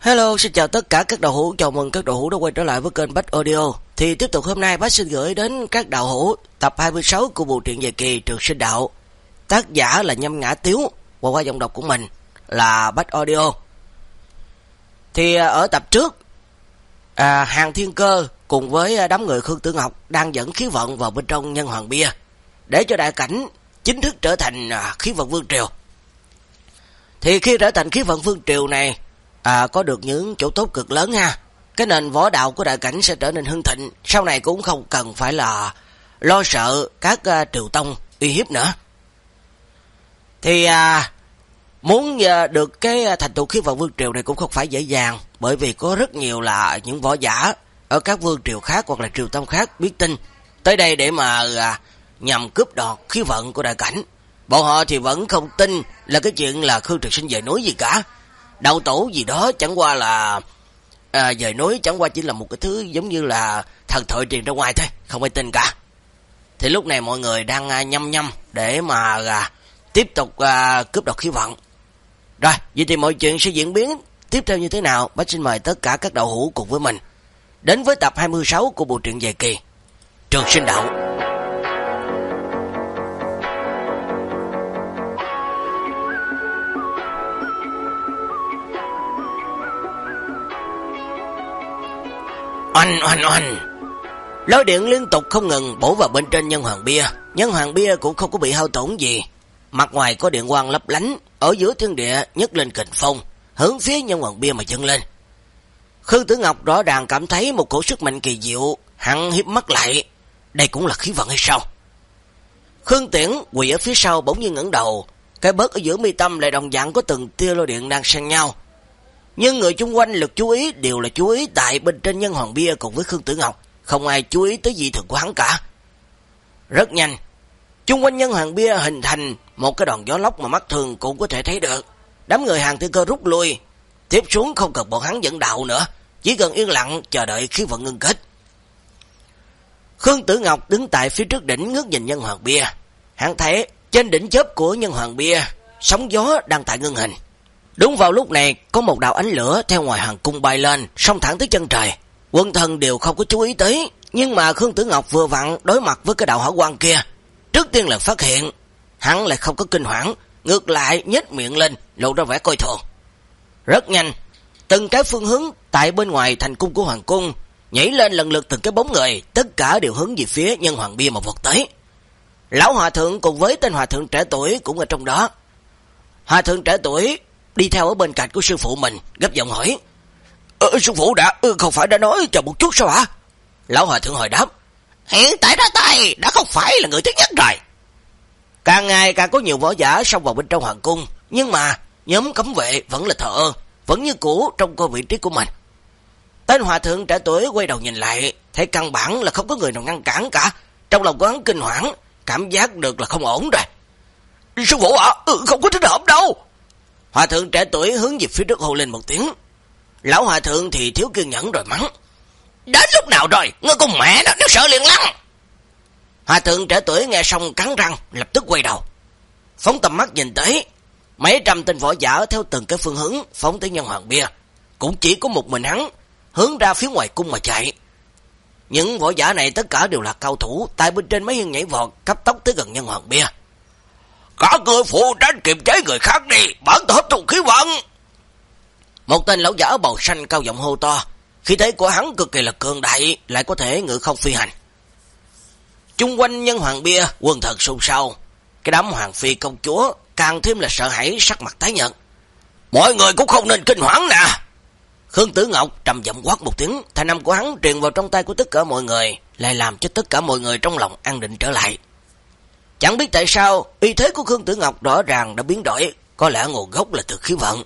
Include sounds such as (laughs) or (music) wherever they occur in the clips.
Hello, xin chào tất cả các đạo hữu, chào mừng các đạo hữu đã quay trở lại với kênh Bách Audio. Thì tiếp tục hôm nay Bách xin gửi đến các đạo hữu tập 26 của bộ truyện dài kỳ Trường Sinh Đạo. Tác giả là Nhâm Ngã Tiếu, và qua giọng đọc của mình là Bách Audio. Thì à, ở tập trước, à, Hàng Thiên Cơ cùng với à, đám người Khương Tử Ngọc đang dẫn khí vận vào bên trong nhân hoàng bia, để cho đại cảnh chính thức trở thành à, khí vận vương triều. Thì khi trở thành khí vận vương triều này, à, có được những chỗ tốt cực lớn ha. Cái nền võ đạo của đại cảnh sẽ trở nên hưng thịnh, sau này cũng không cần phải là lo sợ các uh, triều tông uy hiếp nữa. Thì à, muốn à, được cái à, thành tựu khí vận vương triều này cũng không phải dễ dàng, bởi vì có rất nhiều là những võ giả ở các vương triều khác hoặc là triều tông khác biết tin tới đây để mà à, nhằm cướp đoạt khí vận của đại cảnh. Bọn họ thì vẫn không tin là cái chuyện là Khương Trực Sinh về núi gì cả. Đạo tổ gì đó chẳng qua là à, về núi chẳng qua chỉ là một cái thứ giống như là thần thoại truyền ra ngoài thôi, không ai tin cả. Thì lúc này mọi người đang à, nhâm nhâm để mà à, tiếp tục à, cướp đoạt khí vận. Rồi, vậy thì mọi chuyện sẽ diễn biến tiếp theo như thế nào? Bác xin mời tất cả các đạo hữu cùng với mình đến với tập 26 của bộ truyện dài kỳ Trường Sinh Đạo. Oanh oanh oanh. Lối điện liên tục không ngừng bổ vào bên trên nhân hoàng bia. Nhân hoàng bia cũng không có bị hao tổn gì. Mặt ngoài có điện quang lấp lánh, ở giữa thiên địa nhấc lên kình phong, hướng phía nhân hoàng bia mà chân lên. Khương Tử Ngọc rõ ràng cảm thấy một cổ sức mạnh kỳ diệu, hắn hiếp mắt lại. Đây cũng là khí vận hay sao? Khương Tiễn quỳ ở phía sau bỗng nhiên ngẩng đầu, cái bớt ở giữa mi tâm lại đồng dạng có từng tia lôi điện đang sang nhau, nhưng người chung quanh lực chú ý đều là chú ý tại bên trên nhân hoàng bia cùng với Khương Tử Ngọc, không ai chú ý tới gì thường của hắn cả. Rất nhanh, chung quanh nhân hoàng bia hình thành một cái đòn gió lốc mà mắt thường cũng có thể thấy được. Đám người hàng thiên cơ rút lui, tiếp xuống không cần bọn hắn dẫn đạo nữa, chỉ cần yên lặng chờ đợi khí vận ngưng kết. Khương Tử Ngọc đứng tại phía trước đỉnh ngước nhìn nhân hoàng bia. Hắn thấy trên đỉnh chớp của nhân hoàng bia, sóng gió đang tại ngưng hình. Đúng vào lúc này, có một đạo ánh lửa theo ngoài hàng cung bay lên, song thẳng tới chân trời. Quân thần đều không có chú ý tới, nhưng mà Khương Tử Ngọc vừa vặn đối mặt với cái đạo hỏa quang kia. Trước tiên là phát hiện, hắn lại không có kinh hoảng, ngược lại nhếch miệng lên, lộ ra vẻ coi thường. Rất nhanh, từng cái phương hướng tại bên ngoài thành cung của hoàng cung, nhảy lên lần lượt từng cái bóng người, tất cả đều hướng về phía nhân hoàng bia mà vọt tới. Lão hòa thượng cùng với tên hòa thượng trẻ tuổi cũng ở trong đó. Hòa thượng trẻ tuổi đi theo ở bên cạnh của sư phụ mình, gấp giọng hỏi. Ờ, sư phụ đã, ừ, không phải đã nói chờ một chút sao hả? Lão hòa thượng hồi đáp. Hiện tại ra tay đã không phải là người thứ nhất rồi. Càng ngày càng có nhiều võ giả xông vào bên trong hoàng cung, nhưng mà nhóm cấm vệ vẫn là thợ, vẫn như cũ trong coi vị trí của mình. Tên hòa thượng trẻ tuổi quay đầu nhìn lại, thấy căn bản là không có người nào ngăn cản cả. Trong lòng của hắn kinh hoảng, cảm giác được là không ổn rồi. Sư phụ ạ, ừ, không có thích hợp đâu. Hòa thượng trẻ tuổi hướng về phía trước hô lên một tiếng. Lão hòa thượng thì thiếu kiên nhẫn rồi mắng. Đến lúc nào rồi, ngươi con mẹ nó, nó sợ liền lăng. Hòa thượng trẻ tuổi nghe xong cắn răng, lập tức quay đầu. Phóng tầm mắt nhìn tới, mấy trăm tên võ giả theo từng cái phương hướng phóng tới nhân hoàng bia. Cũng chỉ có một mình hắn, hướng ra phía ngoài cung mà chạy. Những võ giả này tất cả đều là cao thủ, tại bên trên mấy hiên nhảy vọt, cấp tốc tới gần nhân hoàng bia. Cả người phụ trách kiềm chế người khác đi, bản thân hấp thụ khí vận. Một tên lão giả bầu xanh cao giọng hô to, khi thế của hắn cực kỳ là cường đại, lại có thể ngự không phi hành. Trung quanh nhân hoàng bia, quân thần sung xao, cái đám hoàng phi công chúa càng thêm là sợ hãi sắc mặt tái nhợt. Mọi người cũng không nên kinh hoảng nè. Khương Tử Ngọc trầm giọng quát một tiếng, thanh âm của hắn truyền vào trong tay của tất cả mọi người, lại làm cho tất cả mọi người trong lòng an định trở lại. Chẳng biết tại sao, y thế của Khương Tử Ngọc rõ ràng đã biến đổi, có lẽ nguồn gốc là từ khí vận.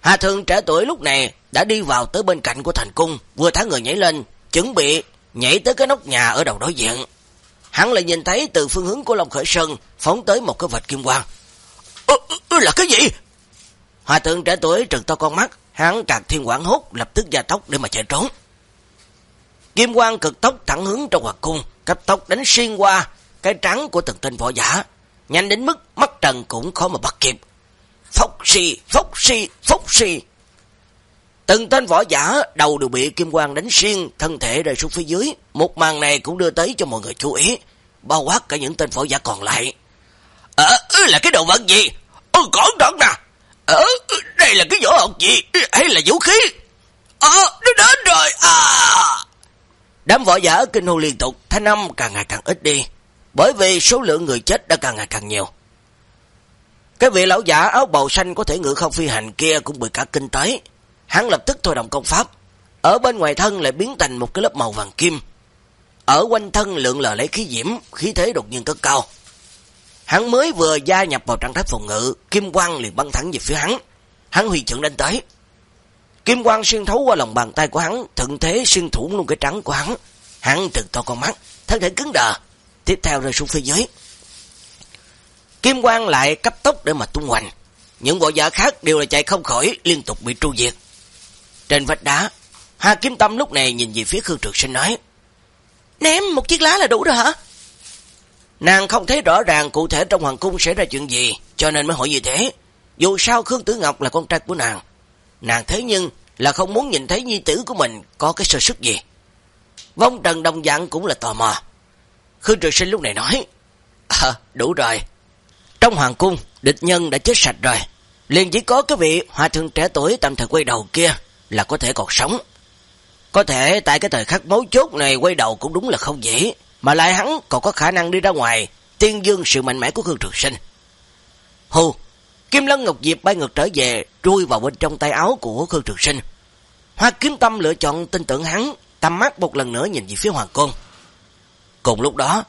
Hà Thường trẻ tuổi lúc này đã đi vào tới bên cạnh của thành cung, vừa thả người nhảy lên, chuẩn bị nhảy tới cái nóc nhà ở đầu đối diện. Hắn lại nhìn thấy từ phương hướng của Long Khởi Sơn phóng tới một cái vạch kim quang. Ơ, là cái gì? Hòa thượng trẻ tuổi trừng to con mắt, hắn càng thiên quảng hốt, lập tức ra tóc để mà chạy trốn. Kim quang cực tốc thẳng hướng trong hoàng cung, cấp tốc đánh xuyên qua cái trắng của từng tên võ giả, nhanh đến mức mắt trần cũng khó mà bắt kịp. Phốc xì, phốc xì, phốc xì. Từng tên võ giả đầu đều bị kim quang đánh xuyên, thân thể rơi xuống phía dưới. Một màn này cũng đưa tới cho mọi người chú ý, bao quát cả những tên võ giả còn lại. Ờ, ừ, là cái đồ vật gì? Ơ, cẩn thận nè! Ờ, ừ, đây là cái võ học gì? Ừ, hay là vũ khí? Ờ, nó đến rồi! À! Đám võ giả kinh hô liên tục, thanh âm càng ngày càng ít đi, bởi vì số lượng người chết đã càng ngày càng nhiều. Cái vị lão giả áo bầu xanh có thể ngự không phi hành kia cũng bị cả kinh tới. Hắn lập tức thôi động công pháp, ở bên ngoài thân lại biến thành một cái lớp màu vàng kim. Ở quanh thân lượng lờ lấy khí diễm, khí thế đột nhiên cất cao. Hắn mới vừa gia nhập vào trạng thái phòng ngự, kim quang liền băng thẳng về phía hắn. Hắn huy trưởng đánh tới. Kim quang xuyên thấu qua lòng bàn tay của hắn, thượng thế xuyên thủng luôn cái trắng của hắn. Hắn trừng to con mắt, thân thể cứng đờ, tiếp theo rơi xuống phía dưới. Kim quang lại cấp tốc để mà tung hoành. Những bộ giả khác đều là chạy không khỏi, liên tục bị tru diệt. Trên vách đá, Hà Kim Tâm lúc này nhìn về phía Khương Trực Sinh nói, Ném một chiếc lá là đủ rồi hả? Nàng không thấy rõ ràng cụ thể trong hoàng cung xảy ra chuyện gì, cho nên mới hỏi như thế. Dù sao Khương Tử Ngọc là con trai của nàng. Nàng thế nhưng là không muốn nhìn thấy nhi tử của mình có cái sơ sức gì. Vong Trần Đồng Dạng cũng là tò mò. Khương Trực Sinh lúc này nói, À, đủ rồi. Trong hoàng cung, địch nhân đã chết sạch rồi. liền chỉ có cái vị hòa thượng trẻ tuổi tạm thời quay đầu kia là có thể còn sống. Có thể tại cái thời khắc mấu chốt này quay đầu cũng đúng là không dễ, mà lại hắn còn có khả năng đi ra ngoài, tiên dương sự mạnh mẽ của Khương Trường Sinh. Hù, Kim Lân Ngọc Diệp bay ngược trở về, trui vào bên trong tay áo của Khương Trường Sinh. Hoa Kiếm Tâm lựa chọn tin tưởng hắn, tầm mắt một lần nữa nhìn về phía Hoàng Cung. Cùng lúc đó,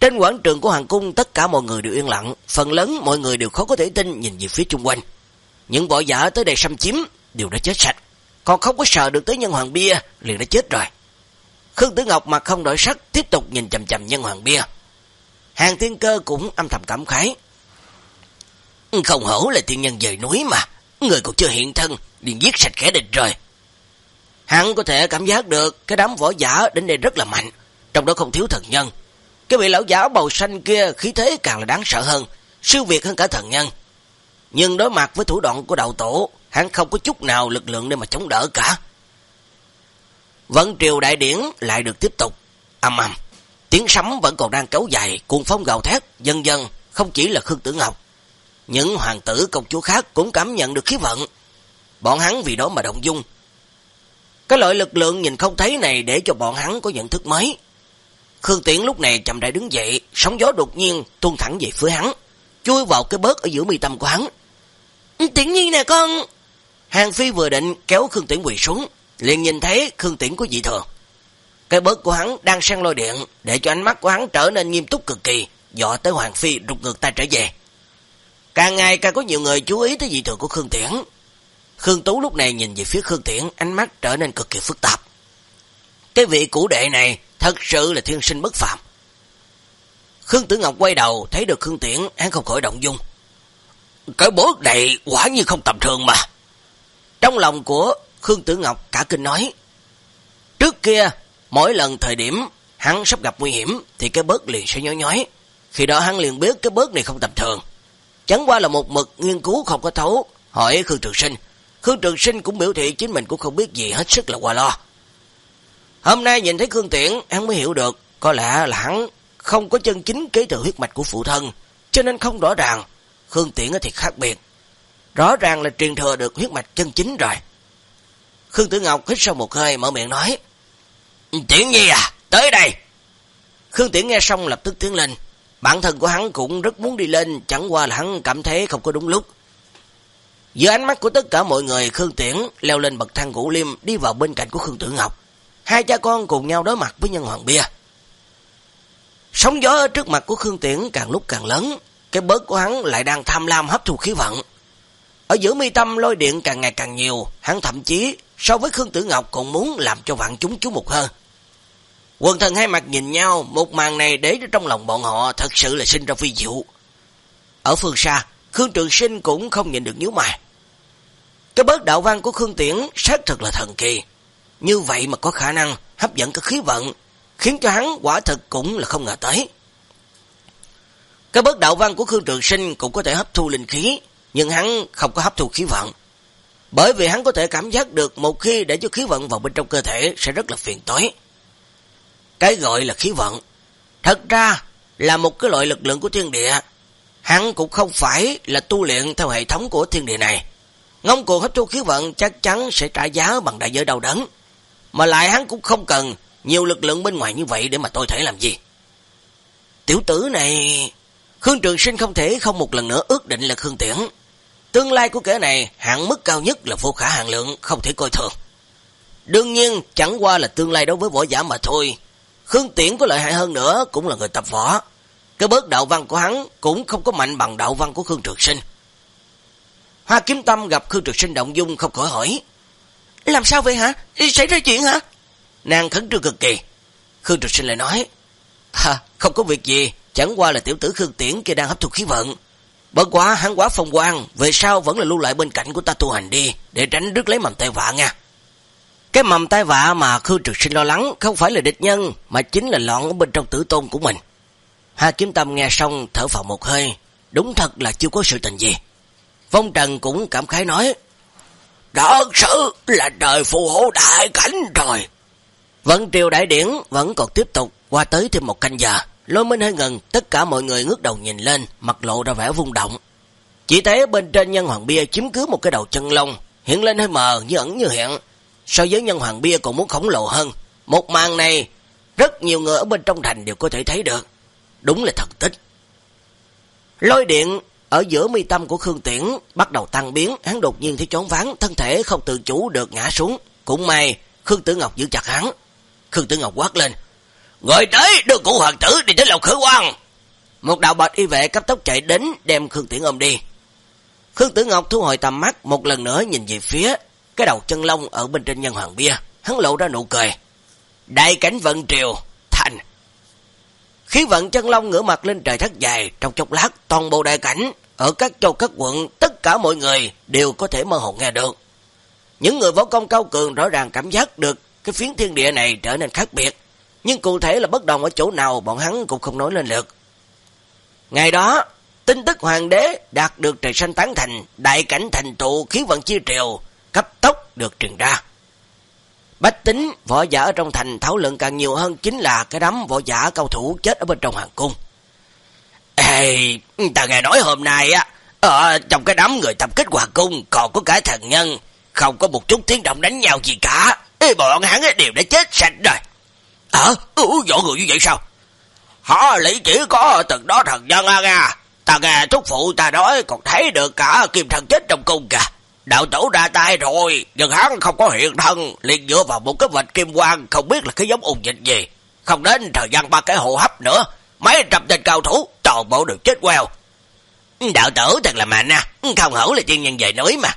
trên quảng trường của Hoàng Cung tất cả mọi người đều yên lặng, phần lớn mọi người đều khó có thể tin nhìn về phía chung quanh. Những võ giả tới đây xâm chiếm đều đã chết sạch còn không có sợ được tới nhân hoàng bia, liền đã chết rồi. Khương Tử Ngọc mặt không đổi sắc, tiếp tục nhìn chầm chầm nhân hoàng bia. Hàng thiên cơ cũng âm thầm cảm khái. Không hổ là thiên nhân dời núi mà, người còn chưa hiện thân, liền giết sạch kẻ địch rồi. Hắn có thể cảm giác được cái đám võ giả đến đây rất là mạnh, trong đó không thiếu thần nhân. Cái vị lão giả bầu xanh kia khí thế càng là đáng sợ hơn, siêu việt hơn cả thần nhân. Nhưng đối mặt với thủ đoạn của đạo tổ, hắn không có chút nào lực lượng để mà chống đỡ cả. vẫn triều đại điển lại được tiếp tục, âm âm. Tiếng sấm vẫn còn đang kéo dài, cuồng phong gào thét, dần dần, không chỉ là Khương Tử Ngọc. Những hoàng tử công chúa khác cũng cảm nhận được khí vận. Bọn hắn vì đó mà động dung. Cái loại lực lượng nhìn không thấy này để cho bọn hắn có nhận thức mới. Khương Tiễn lúc này chậm rãi đứng dậy, sóng gió đột nhiên tuôn thẳng về phía hắn, chui vào cái bớt ở giữa mi tâm của hắn. Ừ, Tiễn nhi nè con, Hàng Phi vừa định kéo Khương Tiễn quỳ xuống, liền nhìn thấy Khương Tiễn có dị thường. Cái bớt của hắn đang sang lôi điện, để cho ánh mắt của hắn trở nên nghiêm túc cực kỳ, dọ tới Hoàng Phi rụt ngược tay trở về. Càng ngày càng có nhiều người chú ý tới dị thường của Khương Tiễn. Khương Tú lúc này nhìn về phía Khương Tiễn, ánh mắt trở nên cực kỳ phức tạp. Cái vị củ đệ này thật sự là thiên sinh bất phạm. Khương Tử Ngọc quay đầu, thấy được Khương Tiễn, hắn không khỏi động dung. Cái bớt này quả như không tầm thường mà. Trong lòng của Khương Tử Ngọc cả kinh nói, trước kia, mỗi lần thời điểm hắn sắp gặp nguy hiểm thì cái bớt liền sẽ nhói nhói. Khi đó hắn liền biết cái bớt này không tầm thường. Chẳng qua là một mực nghiên cứu không có thấu, hỏi Khương Trường Sinh. Khương Trường Sinh cũng biểu thị chính mình cũng không biết gì hết sức là qua lo. Hôm nay nhìn thấy Khương Tiễn, hắn mới hiểu được, có lẽ là hắn không có chân chính kế thừa huyết mạch của phụ thân, cho nên không rõ ràng Khương Tiễn thì khác biệt. Rõ ràng là truyền thừa được huyết mạch chân chính rồi. Khương Tử Ngọc hít sâu một hơi mở miệng nói. Tiễn nhi à, tới đây. Khương Tiễn nghe xong lập tức tiến lên. Bản thân của hắn cũng rất muốn đi lên, chẳng qua là hắn cảm thấy không có đúng lúc. Giữa ánh mắt của tất cả mọi người, Khương Tiễn leo lên bậc thang gũ liêm đi vào bên cạnh của Khương Tử Ngọc. Hai cha con cùng nhau đối mặt với nhân hoàng bia. Sóng gió ở trước mặt của Khương Tiễn càng lúc càng lớn, cái bớt của hắn lại đang tham lam hấp thu khí vận. Ở giữa mi tâm lôi điện càng ngày càng nhiều, hắn thậm chí so với Khương Tử Ngọc còn muốn làm cho vạn chúng chú mục hơn. Quần thần hai mặt nhìn nhau, một màn này để trong lòng bọn họ thật sự là sinh ra phi diệu. Ở phương xa, Khương Trường Sinh cũng không nhìn được nhíu mày. Cái bớt đạo văn của Khương Tiễn xác thật là thần kỳ. Như vậy mà có khả năng hấp dẫn các khí vận, khiến cho hắn quả thực cũng là không ngờ tới. Cái bớt đạo văn của Khương Trường Sinh cũng có thể hấp thu linh khí, nhưng hắn không có hấp thu khí vận. Bởi vì hắn có thể cảm giác được một khi để cho khí vận vào bên trong cơ thể sẽ rất là phiền toái. Cái gọi là khí vận, thật ra là một cái loại lực lượng của thiên địa. Hắn cũng không phải là tu luyện theo hệ thống của thiên địa này. Ngông cuồng hấp thu khí vận chắc chắn sẽ trả giá bằng đại giới đau đớn. Mà lại hắn cũng không cần nhiều lực lượng bên ngoài như vậy để mà tôi thể làm gì. Tiểu tử này... Khương Trường Sinh không thể không một lần nữa ước định là Khương Tiễn. Tương lai của kẻ này hạn mức cao nhất là vô khả hạn lượng, không thể coi thường. Đương nhiên chẳng qua là tương lai đối với võ giả mà thôi. Khương Tiễn có lợi hại hơn nữa cũng là người tập võ. Cái bớt đạo văn của hắn cũng không có mạnh bằng đạo văn của Khương Trường Sinh. Hoa kiếm tâm gặp Khương Trường Sinh động dung không khỏi hỏi. Làm sao vậy hả? Xảy ra chuyện hả? Nàng khấn trương cực kỳ. Khương trực Sinh lại nói. Ha, không có việc gì, chẳng qua là tiểu tử Khương Tiễn kia đang hấp thụ khí vận. Bất quá hắn quá phong quang, về sau vẫn là lưu lại bên cạnh của ta tu hành đi, để tránh rước lấy mầm tai vạ nha. Cái mầm tai vạ mà Khương Trực Sinh lo lắng không phải là địch nhân, mà chính là lọn ở bên trong tử tôn của mình. Hà Kiếm Tâm nghe xong thở phào một hơi, đúng thật là chưa có sự tình gì. Phong Trần cũng cảm khái nói, Thật sự là trời phù hộ đại cảnh rồi. Vẫn triều đại điển vẫn còn tiếp tục qua tới thêm một canh giờ. Lôi minh hơi ngừng, tất cả mọi người ngước đầu nhìn lên, mặt lộ ra vẻ vung động. Chỉ thấy bên trên nhân hoàng bia chiếm cứ một cái đầu chân lông, hiện lên hơi mờ như ẩn như hiện. So với nhân hoàng bia còn muốn khổng lồ hơn. Một màn này, rất nhiều người ở bên trong thành đều có thể thấy được. Đúng là thật tích. Lôi điện ở giữa mi tâm của Khương Tiễn bắt đầu tăng biến, hắn đột nhiên thấy chóng ván, thân thể không tự chủ được ngã xuống. Cũng may, Khương Tử Ngọc giữ chặt hắn. Khương Tử Ngọc quát lên. Người tới đưa cụ hoàng tử đi tới lầu khử quan. Một đạo bạch y vệ cấp tốc chạy đến đem Khương Tiễn ôm đi. Khương Tử Ngọc thu hồi tầm mắt một lần nữa nhìn về phía cái đầu chân lông ở bên trên nhân hoàng bia. Hắn lộ ra nụ cười. Đại cảnh vận triều, thành. Khí vận chân lông ngửa mặt lên trời thắt dài trong chốc lát toàn bộ đại cảnh ở các châu các quận tất cả mọi người đều có thể mơ hồ nghe được. Những người võ công cao cường rõ ràng cảm giác được cái phiến thiên địa này trở nên khác biệt nhưng cụ thể là bất đồng ở chỗ nào bọn hắn cũng không nói lên được. Ngày đó, tin tức hoàng đế đạt được trời xanh tán thành, đại cảnh thành tụ khí vận chi triều, cấp tốc được truyền ra. Bách tính, võ giả ở trong thành thảo luận càng nhiều hơn chính là cái đám võ giả cao thủ chết ở bên trong hoàng cung. Ê, ta nghe nói hôm nay á, ở trong cái đám người tập kích hoàng cung còn có cả thần nhân, không có một chút tiếng động đánh nhau gì cả. Ê, bọn hắn đều đã chết sạch rồi. Hả? Ừ, dỗ người như vậy sao? Họ lý chỉ có từng đó thần nhân à nha. Ta nghe thúc phụ ta nói còn thấy được cả kim thần chết trong cung kìa. Đạo tổ ra tay rồi, nhưng hắn không có hiện thân, liền dựa vào một cái vạch kim quang không biết là cái giống ung dịch gì. Không đến thời gian ba cái hộ hấp nữa, mấy trăm tên cao thủ, toàn bộ đều chết queo. Đạo tử thật là mạnh à, không hổ là chuyên nhân về núi mà.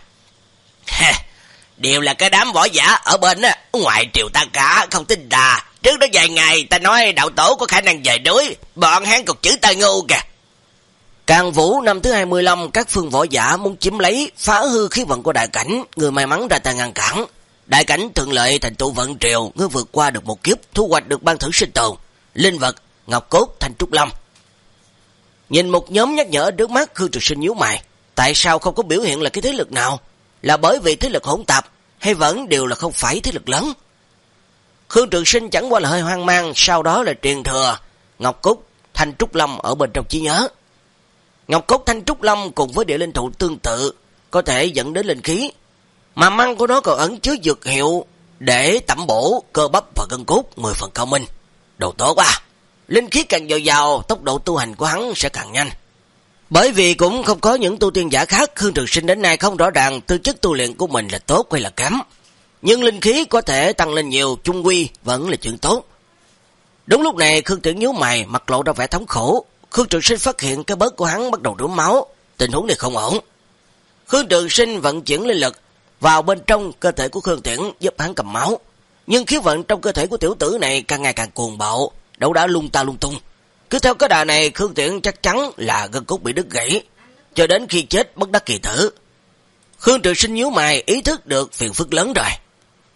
Đều là cái đám võ giả ở bên á, ngoại triều ta cả, không tin ta. Trước đó vài ngày ta nói đạo tổ có khả năng về núi, bọn hắn cục chữ ta ngu kìa. Càng vũ năm thứ 25, các phương võ giả muốn chiếm lấy, phá hư khí vận của đại cảnh, người may mắn ra tay ngăn cản. Đại cảnh thuận lợi thành tụ vận triều, ngươi vượt qua được một kiếp, thu hoạch được ban thử sinh tồn, linh vật, ngọc cốt, thanh trúc lâm. Nhìn một nhóm nhắc nhở trước mắt Khương Trực Sinh nhíu mày, tại sao không có biểu hiện là cái thế lực nào? Là bởi vì thế lực hỗn tạp, hay vẫn đều là không phải thế lực lớn? Khương Trực Sinh chẳng qua là hơi hoang mang, sau đó là truyền thừa Ngọc Cúc, Thanh Trúc Lâm ở bên trong trí nhớ. Ngọc Cốt, Thanh Trúc Lâm cùng với địa linh thụ tương tự, có thể dẫn đến linh khí, mà măng của nó còn ẩn chứa dược hiệu để tẩm bổ cơ bắp và gân cốt 10 phần cao minh. Đồ tốt quá! Linh khí càng dồi dào, tốc độ tu hành của hắn sẽ càng nhanh. Bởi vì cũng không có những tu tiên giả khác, Khương Trường Sinh đến nay không rõ ràng tư chất tu luyện của mình là tốt hay là kém nhưng linh khí có thể tăng lên nhiều, chung quy vẫn là chuyện tốt. Đúng lúc này Khương Tiễn nhíu mày, mặt lộ ra vẻ thống khổ. Khương Trường Sinh phát hiện cái bớt của hắn bắt đầu đổ máu, tình huống này không ổn. Khương Trường Sinh vận chuyển linh lực vào bên trong cơ thể của Khương Tiễn giúp hắn cầm máu. Nhưng khí vận trong cơ thể của tiểu tử này càng ngày càng cuồng bạo, đấu đá lung ta lung tung. Cứ theo cái đà này Khương Tiễn chắc chắn là gân cốt bị đứt gãy, cho đến khi chết bất đắc kỳ tử. Khương Trường Sinh nhíu mày ý thức được phiền phức lớn rồi.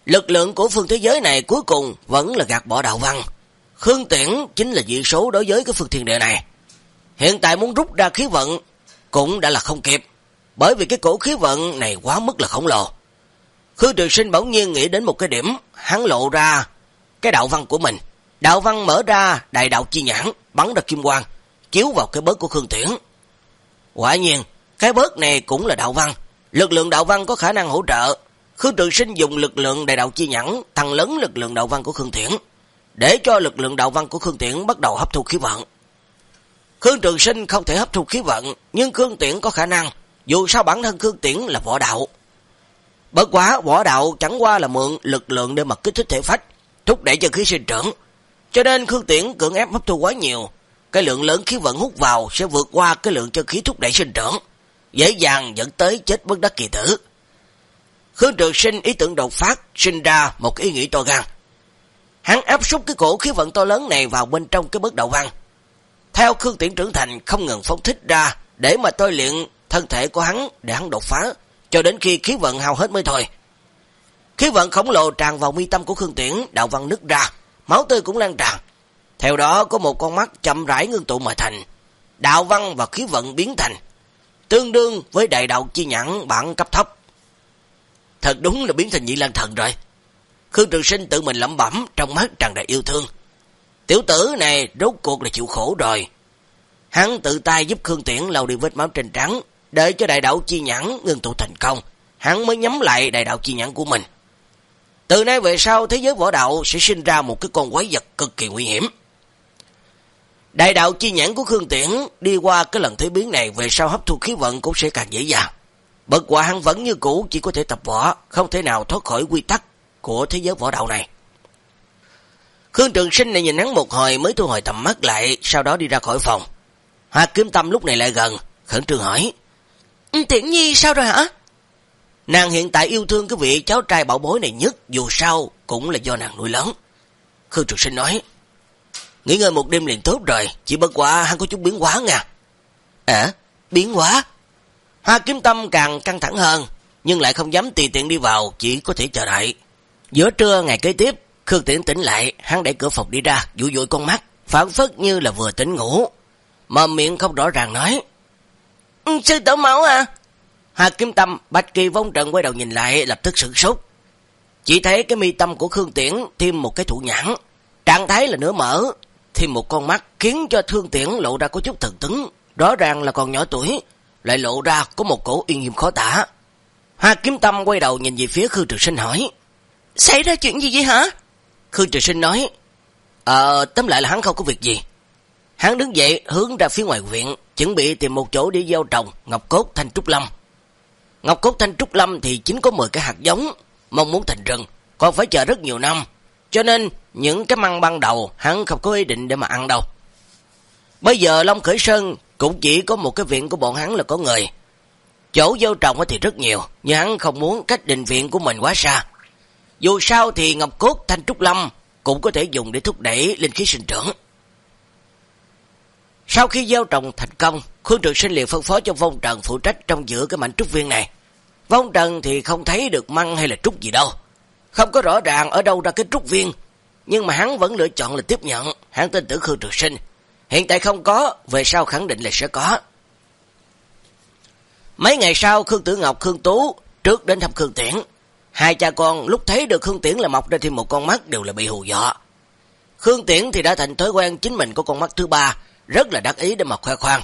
Lực lượng của phương thế giới này cuối cùng vẫn là gạt bỏ đạo văn. Khương Tiễn chính là dị số đối với cái phương thiên địa này. Hiện tại muốn rút ra khí vận cũng đã là không kịp. Bởi vì cái cổ khí vận này quá mức là khổng lồ. Khương Trường Sinh bỗng nhiên nghĩ đến một cái điểm, hắn lộ ra cái đạo văn của mình. Đạo văn mở ra đại đạo chi nhãn, bắn ra kim quang, chiếu vào cái bớt của Khương Tiễn. Quả nhiên, cái bớt này cũng là đạo văn. Lực lượng đạo văn có khả năng hỗ trợ. Khương Trường Sinh dùng lực lượng đại đạo chi nhãn thăng lớn lực lượng đạo văn của Khương Tiễn, để cho lực lượng đạo văn của Khương Tiễn bắt đầu hấp thu khí vận. Khương Trường Sinh không thể hấp thu khí vận, nhưng Khương Tiễn có khả năng, dù sao bản thân Khương Tiễn là võ đạo. Bất quá, võ đạo chẳng qua là mượn lực lượng để mà kích thích thể phách, thúc đẩy cho khí sinh trưởng. Cho nên Khương Tiễn cưỡng ép hấp thu quá nhiều, cái lượng lớn khí vận hút vào sẽ vượt qua cái lượng chân khí thúc đẩy sinh trưởng, dễ dàng dẫn tới chết bất đắc kỳ tử. Khương Trường Sinh ý tưởng đột phát sinh ra một ý nghĩ to gan. Hắn áp súc cái cổ khí vận to lớn này vào bên trong cái bất đầu văn. Theo Khương Tiễn trưởng thành không ngừng phóng thích ra để mà tôi luyện thân thể của hắn để hắn đột phá, cho đến khi khí vận hao hết mới thôi. Khí vận khổng lồ tràn vào mi tâm của Khương Tiễn, đạo văn nứt ra, máu tươi cũng lan tràn. Theo đó có một con mắt chậm rãi ngưng tụ mà thành, đạo văn và khí vận biến thành, tương đương với đại đạo chi nhãn bản cấp thấp. Thật đúng là biến thành nhị lan thần rồi. Khương Trường Sinh tự mình lẩm bẩm trong mắt tràn đầy yêu thương. Tiểu tử này rốt cuộc là chịu khổ rồi. Hắn tự tay giúp Khương Tiễn lau đi vết máu trên trắng, để cho đại đạo chi nhãn ngưng tụ thành công. Hắn mới nhắm lại đại đạo chi nhãn của mình. Từ nay về sau, thế giới võ đạo sẽ sinh ra một cái con quái vật cực kỳ nguy hiểm. Đại đạo chi nhãn của Khương Tiễn đi qua cái lần thế biến này về sau hấp thu khí vận cũng sẽ càng dễ dàng. Bất quả hắn vẫn như cũ chỉ có thể tập võ, không thể nào thoát khỏi quy tắc của thế giới võ đạo này. Khương Trường Sinh này nhìn hắn một hồi mới thu hồi tầm mắt lại, sau đó đi ra khỏi phòng. Hoa kiếm tâm lúc này lại gần, khẩn trương hỏi. Tiễn Nhi sao rồi hả? Nàng hiện tại yêu thương cái vị cháu trai bảo bối này nhất, dù sao cũng là do nàng nuôi lớn. Khương Trường Sinh nói. Nghỉ ngơi một đêm liền tốt rồi, chỉ bất quả hắn có chút biến hóa nha. À, biến hóa? Hoa kiếm tâm càng căng thẳng hơn, nhưng lại không dám tùy tiện đi vào, chỉ có thể chờ đợi. Giữa trưa ngày kế tiếp, Khương Tiễn tỉnh lại, hắn đẩy cửa phòng đi ra, dụi dụi con mắt, phản phất như là vừa tỉnh ngủ. Mà miệng không rõ ràng nói. Ừ, sư tổ mẫu à? Hà kiếm Tâm, Bạch Kỳ vong trận quay đầu nhìn lại, lập tức sửng sốt. Chỉ thấy cái mi tâm của Khương Tiễn thêm một cái thủ nhãn, trạng thái là nửa mở, thêm một con mắt khiến cho Thương Tiễn lộ ra có chút thần tứng, rõ ràng là còn nhỏ tuổi, lại lộ ra có một cổ yên nghiêm khó tả. Hà kiếm Tâm quay đầu nhìn về phía Khương Trực Sinh hỏi, Xảy ra chuyện gì vậy hả? Khương Trực Sinh nói, Ờ, tóm lại là hắn không có việc gì. Hắn đứng dậy hướng ra phía ngoài viện, chuẩn bị tìm một chỗ để gieo trồng ngọc cốt thanh trúc lâm. Ngọc cốt thanh trúc lâm thì chính có 10 cái hạt giống, mong muốn thành rừng, còn phải chờ rất nhiều năm. Cho nên những cái măng ban đầu hắn không có ý định để mà ăn đâu. Bây giờ Long Khởi Sơn cũng chỉ có một cái viện của bọn hắn là có người. Chỗ gieo trồng thì rất nhiều, nhưng hắn không muốn cách định viện của mình quá xa. Dù sao thì Ngọc Cốt Thanh Trúc Lâm cũng có thể dùng để thúc đẩy linh khí sinh trưởng. Sau khi gieo trồng thành công, Khương Trường Sinh liền phân phó cho Vong Trần phụ trách trong giữa cái mảnh trúc viên này. Vong Trần thì không thấy được măng hay là trúc gì đâu. Không có rõ ràng ở đâu ra cái trúc viên, nhưng mà hắn vẫn lựa chọn là tiếp nhận, hắn tin tưởng Khương Trường Sinh. Hiện tại không có, về sau khẳng định là sẽ có. Mấy ngày sau, Khương Tử Ngọc, Khương Tú trước đến thăm Khương Tiễn. Hai cha con lúc thấy được Khương Tiễn là mọc ra thêm một con mắt đều là bị hù dọ. Khương Tiễn thì đã thành thói quen chính mình có con mắt thứ ba, rất là đắc ý để mà khoe khoang.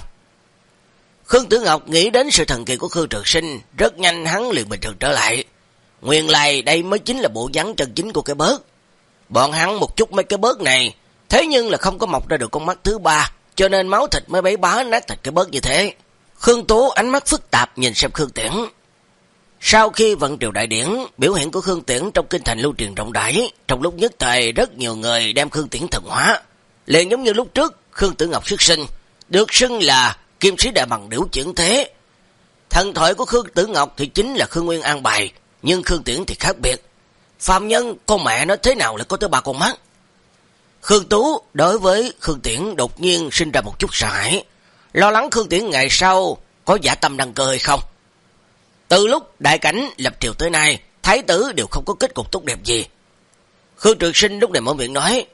Khương Tử Ngọc nghĩ đến sự thần kỳ của Khương Trực Sinh, rất nhanh hắn liền bình thường trở lại. Nguyên lai đây mới chính là bộ dáng chân chính của cái bớt. Bọn hắn một chút mấy cái bớt này, thế nhưng là không có mọc ra được con mắt thứ ba, cho nên máu thịt mới bấy bá nát thịt cái bớt như thế. Khương Tú ánh mắt phức tạp nhìn xem Khương Tiễn. Sau khi vận triều đại điển, biểu hiện của Khương Tiễn trong kinh thành lưu truyền rộng rãi, trong lúc nhất thời rất nhiều người đem Khương Tiễn thần hóa. liền giống như lúc trước, Khương Tử Ngọc xuất sinh, được xưng là kim sĩ đại bằng điểu chuyển thế. Thần thoại của Khương Tử Ngọc thì chính là Khương Nguyên An Bài, nhưng Khương Tiễn thì khác biệt. Phạm nhân, con mẹ nó thế nào lại có tới ba con mắt? Khương Tú đối với Khương Tiễn đột nhiên sinh ra một chút sợ hãi, lo lắng Khương Tiễn ngày sau có giả tâm đăng cơ hay không. Từ lúc đại cảnh lập triều tới nay, thái tử đều không có kết cục tốt đẹp gì. Khương Trường Sinh lúc này mở miệng nói,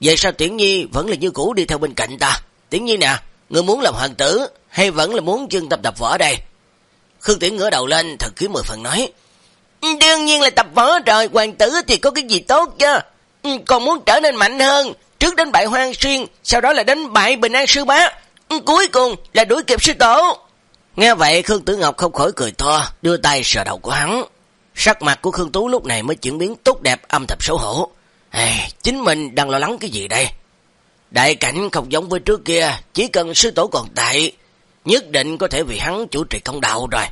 Vậy sao Tiễn Nhi vẫn là như cũ đi theo bên cạnh ta? Tiễn Nhi nè, người muốn làm hoàng tử hay vẫn là muốn chân tập tập võ đây? Khương Tiễn ngửa đầu lên thật khí mười phần nói, Đương nhiên là tập võ rồi, hoàng tử thì có cái gì tốt chứ. Còn muốn trở nên mạnh hơn, trước đến bại hoang xuyên, sau đó là đánh bại bình an sư bá. Cuối cùng là đuổi kịp sư tổ. Nghe vậy Khương Tử Ngọc không khỏi cười to, đưa tay sờ đầu của hắn. Sắc mặt của Khương Tú lúc này mới chuyển biến tốt đẹp âm thầm xấu hổ. Hey, chính mình đang lo lắng cái gì đây? Đại cảnh không giống với trước kia, chỉ cần sư tổ còn tại, nhất định có thể vì hắn chủ trì công đạo rồi.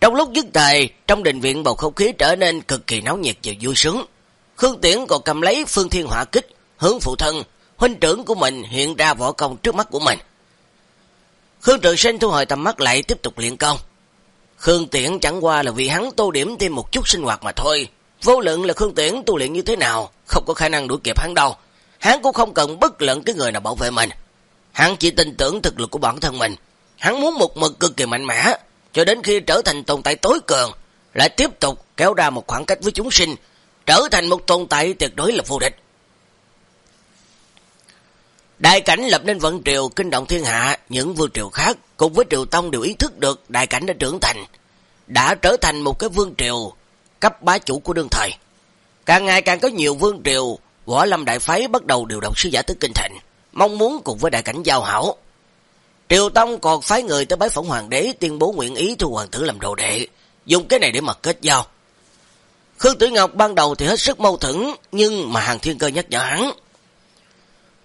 Trong lúc dứt thời, trong đình viện bầu không khí trở nên cực kỳ náo nhiệt và vui sướng. Khương Tiễn còn cầm lấy phương thiên hỏa kích, hướng phụ thân, huynh trưởng của mình hiện ra võ công trước mắt của mình. Khương Trường Sinh thu hồi tầm mắt lại tiếp tục luyện công. Khương Tiễn chẳng qua là vì hắn tô điểm thêm một chút sinh hoạt mà thôi. Vô lượng là Khương Tiễn tu luyện như thế nào, không có khả năng đuổi kịp hắn đâu. Hắn cũng không cần bất luận cái người nào bảo vệ mình. Hắn chỉ tin tưởng thực lực của bản thân mình. Hắn muốn một mực cực kỳ mạnh mẽ, cho đến khi trở thành tồn tại tối cường, lại tiếp tục kéo ra một khoảng cách với chúng sinh, trở thành một tồn tại tuyệt đối là vô địch. Đại cảnh lập nên vận triều kinh động thiên hạ, những vương triều khác cùng với triều tông đều ý thức được đại cảnh đã trưởng thành, đã trở thành một cái vương triều cấp bá chủ của đương thời. Càng ngày càng có nhiều vương triều, võ lâm đại phái bắt đầu điều động sứ giả tới kinh thành, mong muốn cùng với đại cảnh giao hảo. Triều Tông còn phái người tới bái phỏng hoàng đế tuyên bố nguyện ý thu hoàng tử làm đồ đệ, dùng cái này để mật kết giao. Khương Tử Ngọc ban đầu thì hết sức mâu thuẫn, nhưng mà hàng thiên cơ nhắc nhở hắn.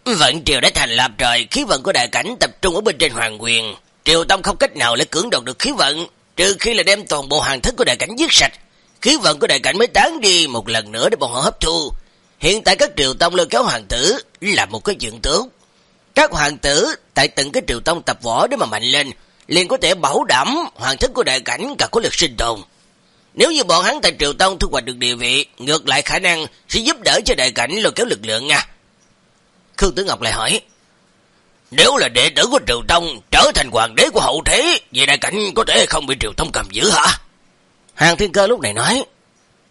Vận triều đã thành lập rồi, khí vận của đại cảnh tập trung ở bên trên hoàng quyền. Triều Tông không cách nào lại cưỡng đoạt được khí vận, trừ khi là đem toàn bộ hàng thức của đại cảnh giết sạch. Khí vận của đại cảnh mới tán đi một lần nữa để bọn họ hấp thu. Hiện tại các triều tông lôi kéo hoàng tử là một cái chuyện tướng Các hoàng tử tại từng cái triều tông tập võ để mà mạnh lên, liền có thể bảo đảm hoàng thức của đại cảnh cả có lực sinh tồn. Nếu như bọn hắn tại triều tông thu hoạch được địa vị, ngược lại khả năng sẽ giúp đỡ cho đại cảnh lôi kéo lực lượng nha. Khương Tử Ngọc lại hỏi, nếu là đệ tử của triều tông trở thành hoàng đế của hậu thế, vậy đại cảnh có thể không bị triều tông cầm giữ hả? Hàng Thiên Cơ lúc này nói,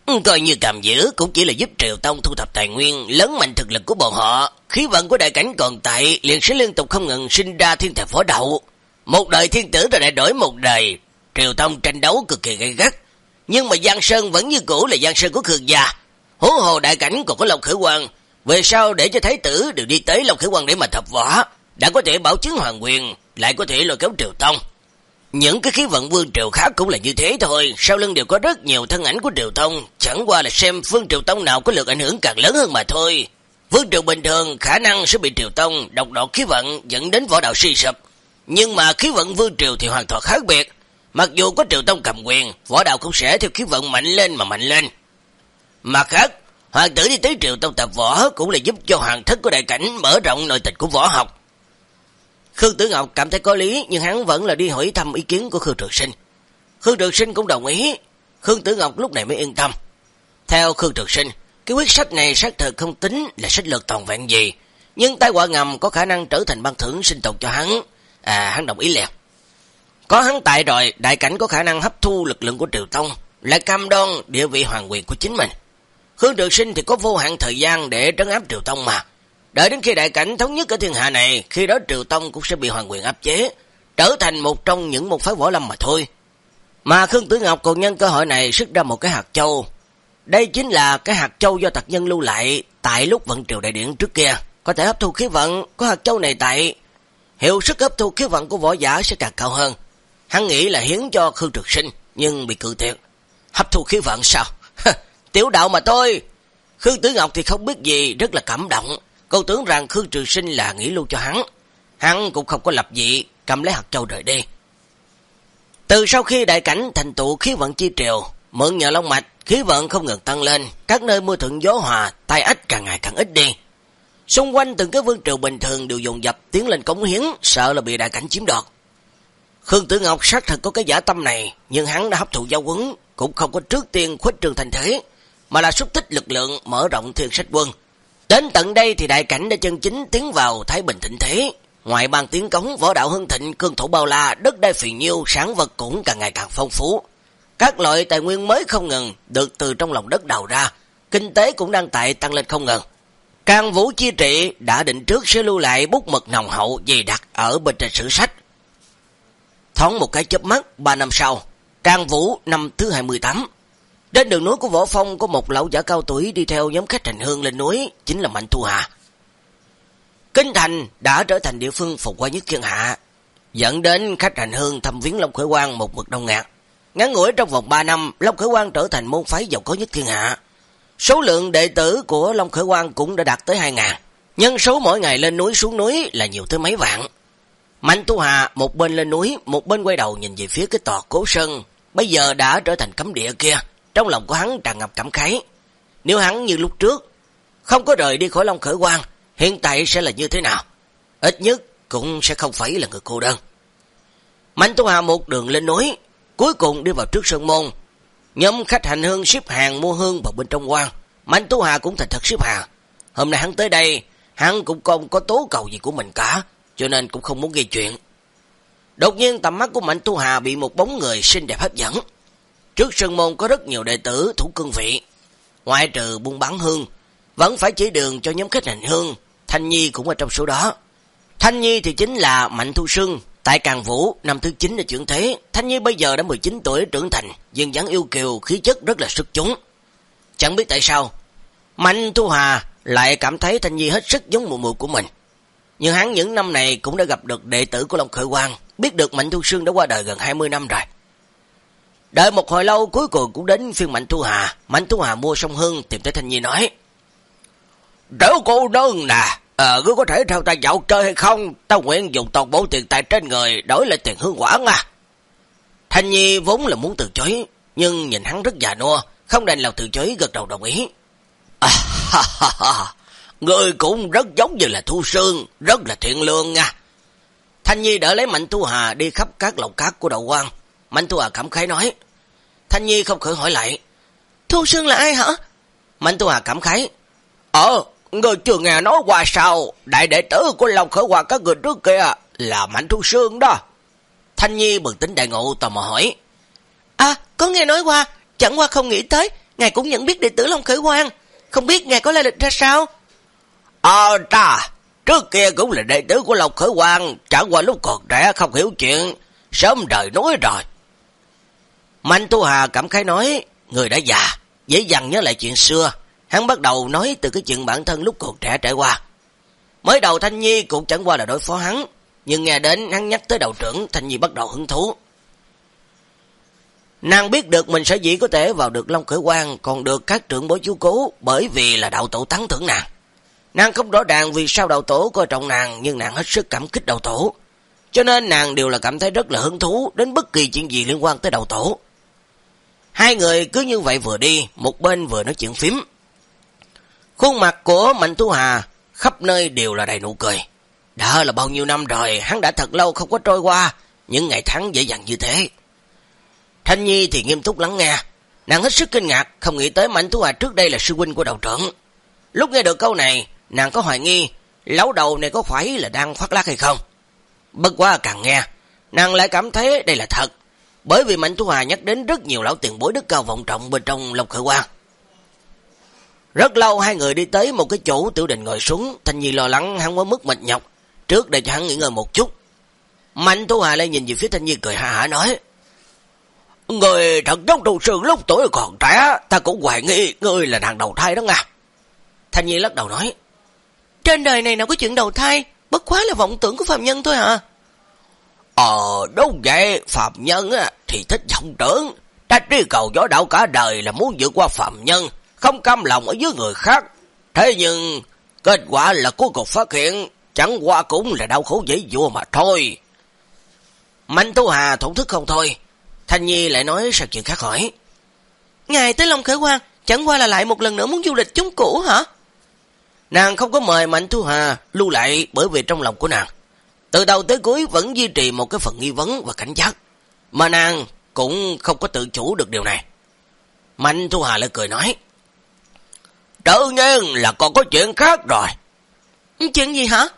Ừ, coi như cầm giữ cũng chỉ là giúp Triều Tông thu thập tài nguyên, lớn mạnh thực lực của bọn họ. Khí vận của đại cảnh còn tại, liền sẽ liên tục không ngừng sinh ra thiên tài phó đậu. Một đời thiên tử rồi lại đổi một đời. Triều Tông tranh đấu cực kỳ gay gắt. Nhưng mà Giang Sơn vẫn như cũ là Giang Sơn của Khương gia. Hố hồ đại cảnh còn có Long Khởi Quang. Về sau để cho Thái tử đều đi tới Long Khởi Quang để mà thập võ. Đã có thể bảo chứng hoàng quyền, lại có thể lôi kéo Triều Tông. Những cái khí vận vương triều khác cũng là như thế thôi, sau lưng đều có rất nhiều thân ảnh của triều tông, chẳng qua là xem vương triều tông nào có lực ảnh hưởng càng lớn hơn mà thôi. Vương triều bình thường khả năng sẽ bị triều tông độc đột khí vận dẫn đến võ đạo suy sụp, nhưng mà khí vận vương triều thì hoàn toàn khác biệt. Mặc dù có triều tông cầm quyền, võ đạo cũng sẽ theo khí vận mạnh lên mà mạnh lên. Mặt khác, hoàng tử đi tới triều tông tập võ cũng là giúp cho hoàng thất của đại cảnh mở rộng nội tịch của võ học. Khương Tử Ngọc cảm thấy có lý, nhưng hắn vẫn là đi hỏi thăm ý kiến của Khương Trường Sinh. Khương Trường Sinh cũng đồng ý, Khương Tử Ngọc lúc này mới yên tâm. Theo Khương Trường Sinh, cái quyết sách này xác thực không tính là sách lược toàn vẹn gì, nhưng tai họa ngầm có khả năng trở thành ban thưởng sinh tồn cho hắn. À, hắn đồng ý liền. Có hắn tại rồi, đại cảnh có khả năng hấp thu lực lượng của Triều Tông, lại cam đoan địa vị hoàng quyền của chính mình. Khương Trường Sinh thì có vô hạn thời gian để trấn áp Triều Tông mà. Đợi đến khi đại cảnh thống nhất ở thiên hạ này, khi đó Triều Tông cũng sẽ bị hoàng quyền áp chế, trở thành một trong những một phái võ lâm mà thôi. Mà Khương Tử Ngọc còn nhân cơ hội này sức ra một cái hạt châu. Đây chính là cái hạt châu do tạc nhân lưu lại tại lúc vận triều đại điện trước kia. Có thể hấp thu khí vận, có hạt châu này tại hiệu sức hấp thu khí vận của võ giả sẽ càng cao hơn. Hắn nghĩ là hiến cho Khương Trực Sinh, nhưng bị cự tuyệt. Hấp thu khí vận sao? (laughs) Tiểu đạo mà thôi. Khương Tử Ngọc thì không biết gì, rất là cảm động. Cô tưởng rằng Khương Trường Sinh là nghĩ lưu cho hắn. Hắn cũng không có lập dị, cầm lấy hạt châu rời đi. Từ sau khi đại cảnh thành tụ khí vận chi triều, mượn nhờ long mạch, khí vận không ngừng tăng lên, các nơi mưa thuận gió hòa, tai ách càng ngày càng ít đi. Xung quanh từng cái vương triều bình thường đều dồn dập tiến lên cống hiến, sợ là bị đại cảnh chiếm đoạt. Khương Tử Ngọc xác thật có cái giả tâm này, nhưng hắn đã hấp thụ giao quấn, cũng không có trước tiên khuếch trường thành thế, mà là xúc tích lực lượng mở rộng thiên sách quân, Đến tận đây thì đại cảnh đã chân chính tiến vào Thái Bình thịnh thế. Ngoài bàn tiếng cống, võ đạo hưng thịnh, cương thủ bao la, đất đai phì nhiêu, sản vật cũng càng ngày càng phong phú. Các loại tài nguyên mới không ngừng được từ trong lòng đất đào ra, kinh tế cũng đang tại tăng lên không ngừng. Càng vũ chi trị đã định trước sẽ lưu lại bút mực nồng hậu dày đặc ở bên trên sử sách. Thoáng một cái chớp mắt, ba năm sau, Càng Vũ năm thứ 28. Đến đường núi của Võ Phong có một lão giả cao tuổi đi theo nhóm khách hành hương lên núi, chính là Mạnh Thu Hà. Kinh Thành đã trở thành địa phương phục qua nhất thiên hạ, dẫn đến khách hành hương thăm viếng Long Khởi Quang một mực đông ngạc. Ngắn ngủi trong vòng 3 năm, Long Khởi Quang trở thành môn phái giàu có nhất thiên hạ. Số lượng đệ tử của Long Khởi Quang cũng đã đạt tới 2.000. Nhân số mỗi ngày lên núi xuống núi là nhiều tới mấy vạn. Mạnh Tu Hà một bên lên núi, một bên quay đầu nhìn về phía cái tòa cố sơn, bây giờ đã trở thành cấm địa kia. Trong lòng của hắn tràn ngập cảm khái. Nếu hắn như lúc trước, không có rời đi khỏi Long Khởi Quang, hiện tại sẽ là như thế nào? Ít nhất cũng sẽ không phải là người cô đơn. Mạnh Tu Hà một đường lên núi, cuối cùng đi vào trước sơn môn. Nhóm khách hành hương xếp hàng mua hương vào bên trong quan. Mạnh Tu Hà cũng thành thật xếp hàng. Hôm nay hắn tới đây, hắn cũng không có tố cầu gì của mình cả, cho nên cũng không muốn gây chuyện. Đột nhiên tầm mắt của Mạnh Tu Hà bị một bóng người xinh đẹp hấp dẫn. Trước sân môn có rất nhiều đệ tử thủ cương vị. Ngoại trừ buôn bán hương, vẫn phải chỉ đường cho nhóm khách hành hương. Thanh Nhi cũng ở trong số đó. Thanh Nhi thì chính là Mạnh Thu Sương. Tại Càng Vũ, năm thứ 9 là trưởng thế. Thanh Nhi bây giờ đã 19 tuổi trưởng thành, dường dáng yêu kiều, khí chất rất là xuất chúng. Chẳng biết tại sao, Mạnh Thu Hà lại cảm thấy Thanh Nhi hết sức giống mùa mùa của mình. Nhưng hắn những năm này cũng đã gặp được đệ tử của Long Khởi Quang, biết được Mạnh Thu Sương đã qua đời gần 20 năm rồi. Đợi một hồi lâu cuối cùng cũng đến phiên Mạnh Thu Hà. Mạnh Thu Hà mua xong Hương tìm tới Thanh Nhi nói. Đỡ cô đơn nè, ờ, à, cứ có thể theo ta dạo chơi hay không? Ta nguyện dùng toàn bộ tiền tài trên người đổi lại tiền hương quả à. Thanh Nhi vốn là muốn từ chối, nhưng nhìn hắn rất già nua, không đành lòng từ chối gật đầu đồng ý. À, ha, ha, ha. Người cũng rất giống như là Thu Sương, rất là thiện lương nha. Thanh Nhi đỡ lấy Mạnh Thu Hà đi khắp các lồng cát của đầu quan. Mạnh Tu Hà cảm khái nói. Thanh Nhi không khởi hỏi lại. Thu Sương là ai hả? Mạnh Tu Hà cảm khái. Ờ, người chưa nghe nói qua sao, đại đệ tử của Long Khởi Hoàng các người trước kia là Mạnh Thu Sương đó. Thanh Nhi bừng tính đại ngộ tò mò hỏi. À, có nghe nói qua, chẳng qua không nghĩ tới, ngài cũng nhận biết đệ tử Long Khởi Hoàng. Không biết ngài có lai lịch ra sao? Ờ à, ta, trước kia cũng là đệ tử của Long Khởi Hoàng, chẳng qua lúc còn trẻ không hiểu chuyện, sớm đời nói rồi. Mạnh Tu Hà cảm khái nói, người đã già, dễ dàng nhớ lại chuyện xưa. Hắn bắt đầu nói từ cái chuyện bản thân lúc còn trẻ trải qua. Mới đầu Thanh Nhi cũng chẳng qua là đối phó hắn, nhưng nghe đến hắn nhắc tới đầu trưởng, Thanh Nhi bắt đầu hứng thú. Nàng biết được mình sẽ dĩ có thể vào được Long Khởi Quang, còn được các trưởng bối chú cố, bởi vì là đạo tổ tán thưởng nàng. Nàng không rõ ràng vì sao đạo tổ coi trọng nàng, nhưng nàng hết sức cảm kích đạo tổ. Cho nên nàng đều là cảm thấy rất là hứng thú đến bất kỳ chuyện gì liên quan tới đạo tổ. Hai người cứ như vậy vừa đi, một bên vừa nói chuyện phím. Khuôn mặt của Mạnh Thu Hà khắp nơi đều là đầy nụ cười. Đã là bao nhiêu năm rồi, hắn đã thật lâu không có trôi qua, những ngày tháng dễ dàng như thế. Thanh Nhi thì nghiêm túc lắng nghe, nàng hết sức kinh ngạc, không nghĩ tới Mạnh Thu Hà trước đây là sư huynh của đầu trưởng. Lúc nghe được câu này, nàng có hoài nghi, lão đầu này có phải là đang khoác lát hay không? Bất quá càng nghe, nàng lại cảm thấy đây là thật, bởi vì Mạnh Thu Hà nhắc đến rất nhiều lão tiền bối đức cao vọng trọng bên trong lộc Khởi Quang. Rất lâu hai người đi tới một cái chỗ tiểu đình ngồi xuống, Thanh Nhi lo lắng hắn quá mức mệt nhọc, trước để cho hắn nghỉ ngơi một chút. Mạnh Thu Hà lên nhìn về phía Thanh Nhi cười hả hả nói, Người thật trong trụ sương lúc tuổi còn trẻ, ta cũng hoài nghi ngươi là nàng đầu thai đó nha. Thanh Nhi lắc đầu nói, Trên đời này nào có chuyện đầu thai, bất quá là vọng tưởng của phạm nhân thôi hả? Ờ, đúng vậy, phạm nhân á, thì thích vọng tưởng. Ta truy cầu gió đạo cả đời là muốn vượt qua phạm nhân, không cam lòng ở dưới người khác. Thế nhưng, kết quả là cuối cùng phát hiện, chẳng qua cũng là đau khổ dễ vua mà thôi. Mạnh Tu Hà thổn thức không thôi. Thanh Nhi lại nói sao chuyện khác hỏi. Ngài tới Long Khởi Quang, chẳng qua là lại một lần nữa muốn du lịch chúng cũ hả? Nàng không có mời Mạnh Tu Hà lưu lại bởi vì trong lòng của nàng. Từ đầu tới cuối vẫn duy trì một cái phần nghi vấn và cảnh giác. Mà nàng cũng không có tự chủ được điều này. Mạnh Thu Hà lại cười nói. Tự nhiên là còn có chuyện khác rồi. Chuyện gì hả?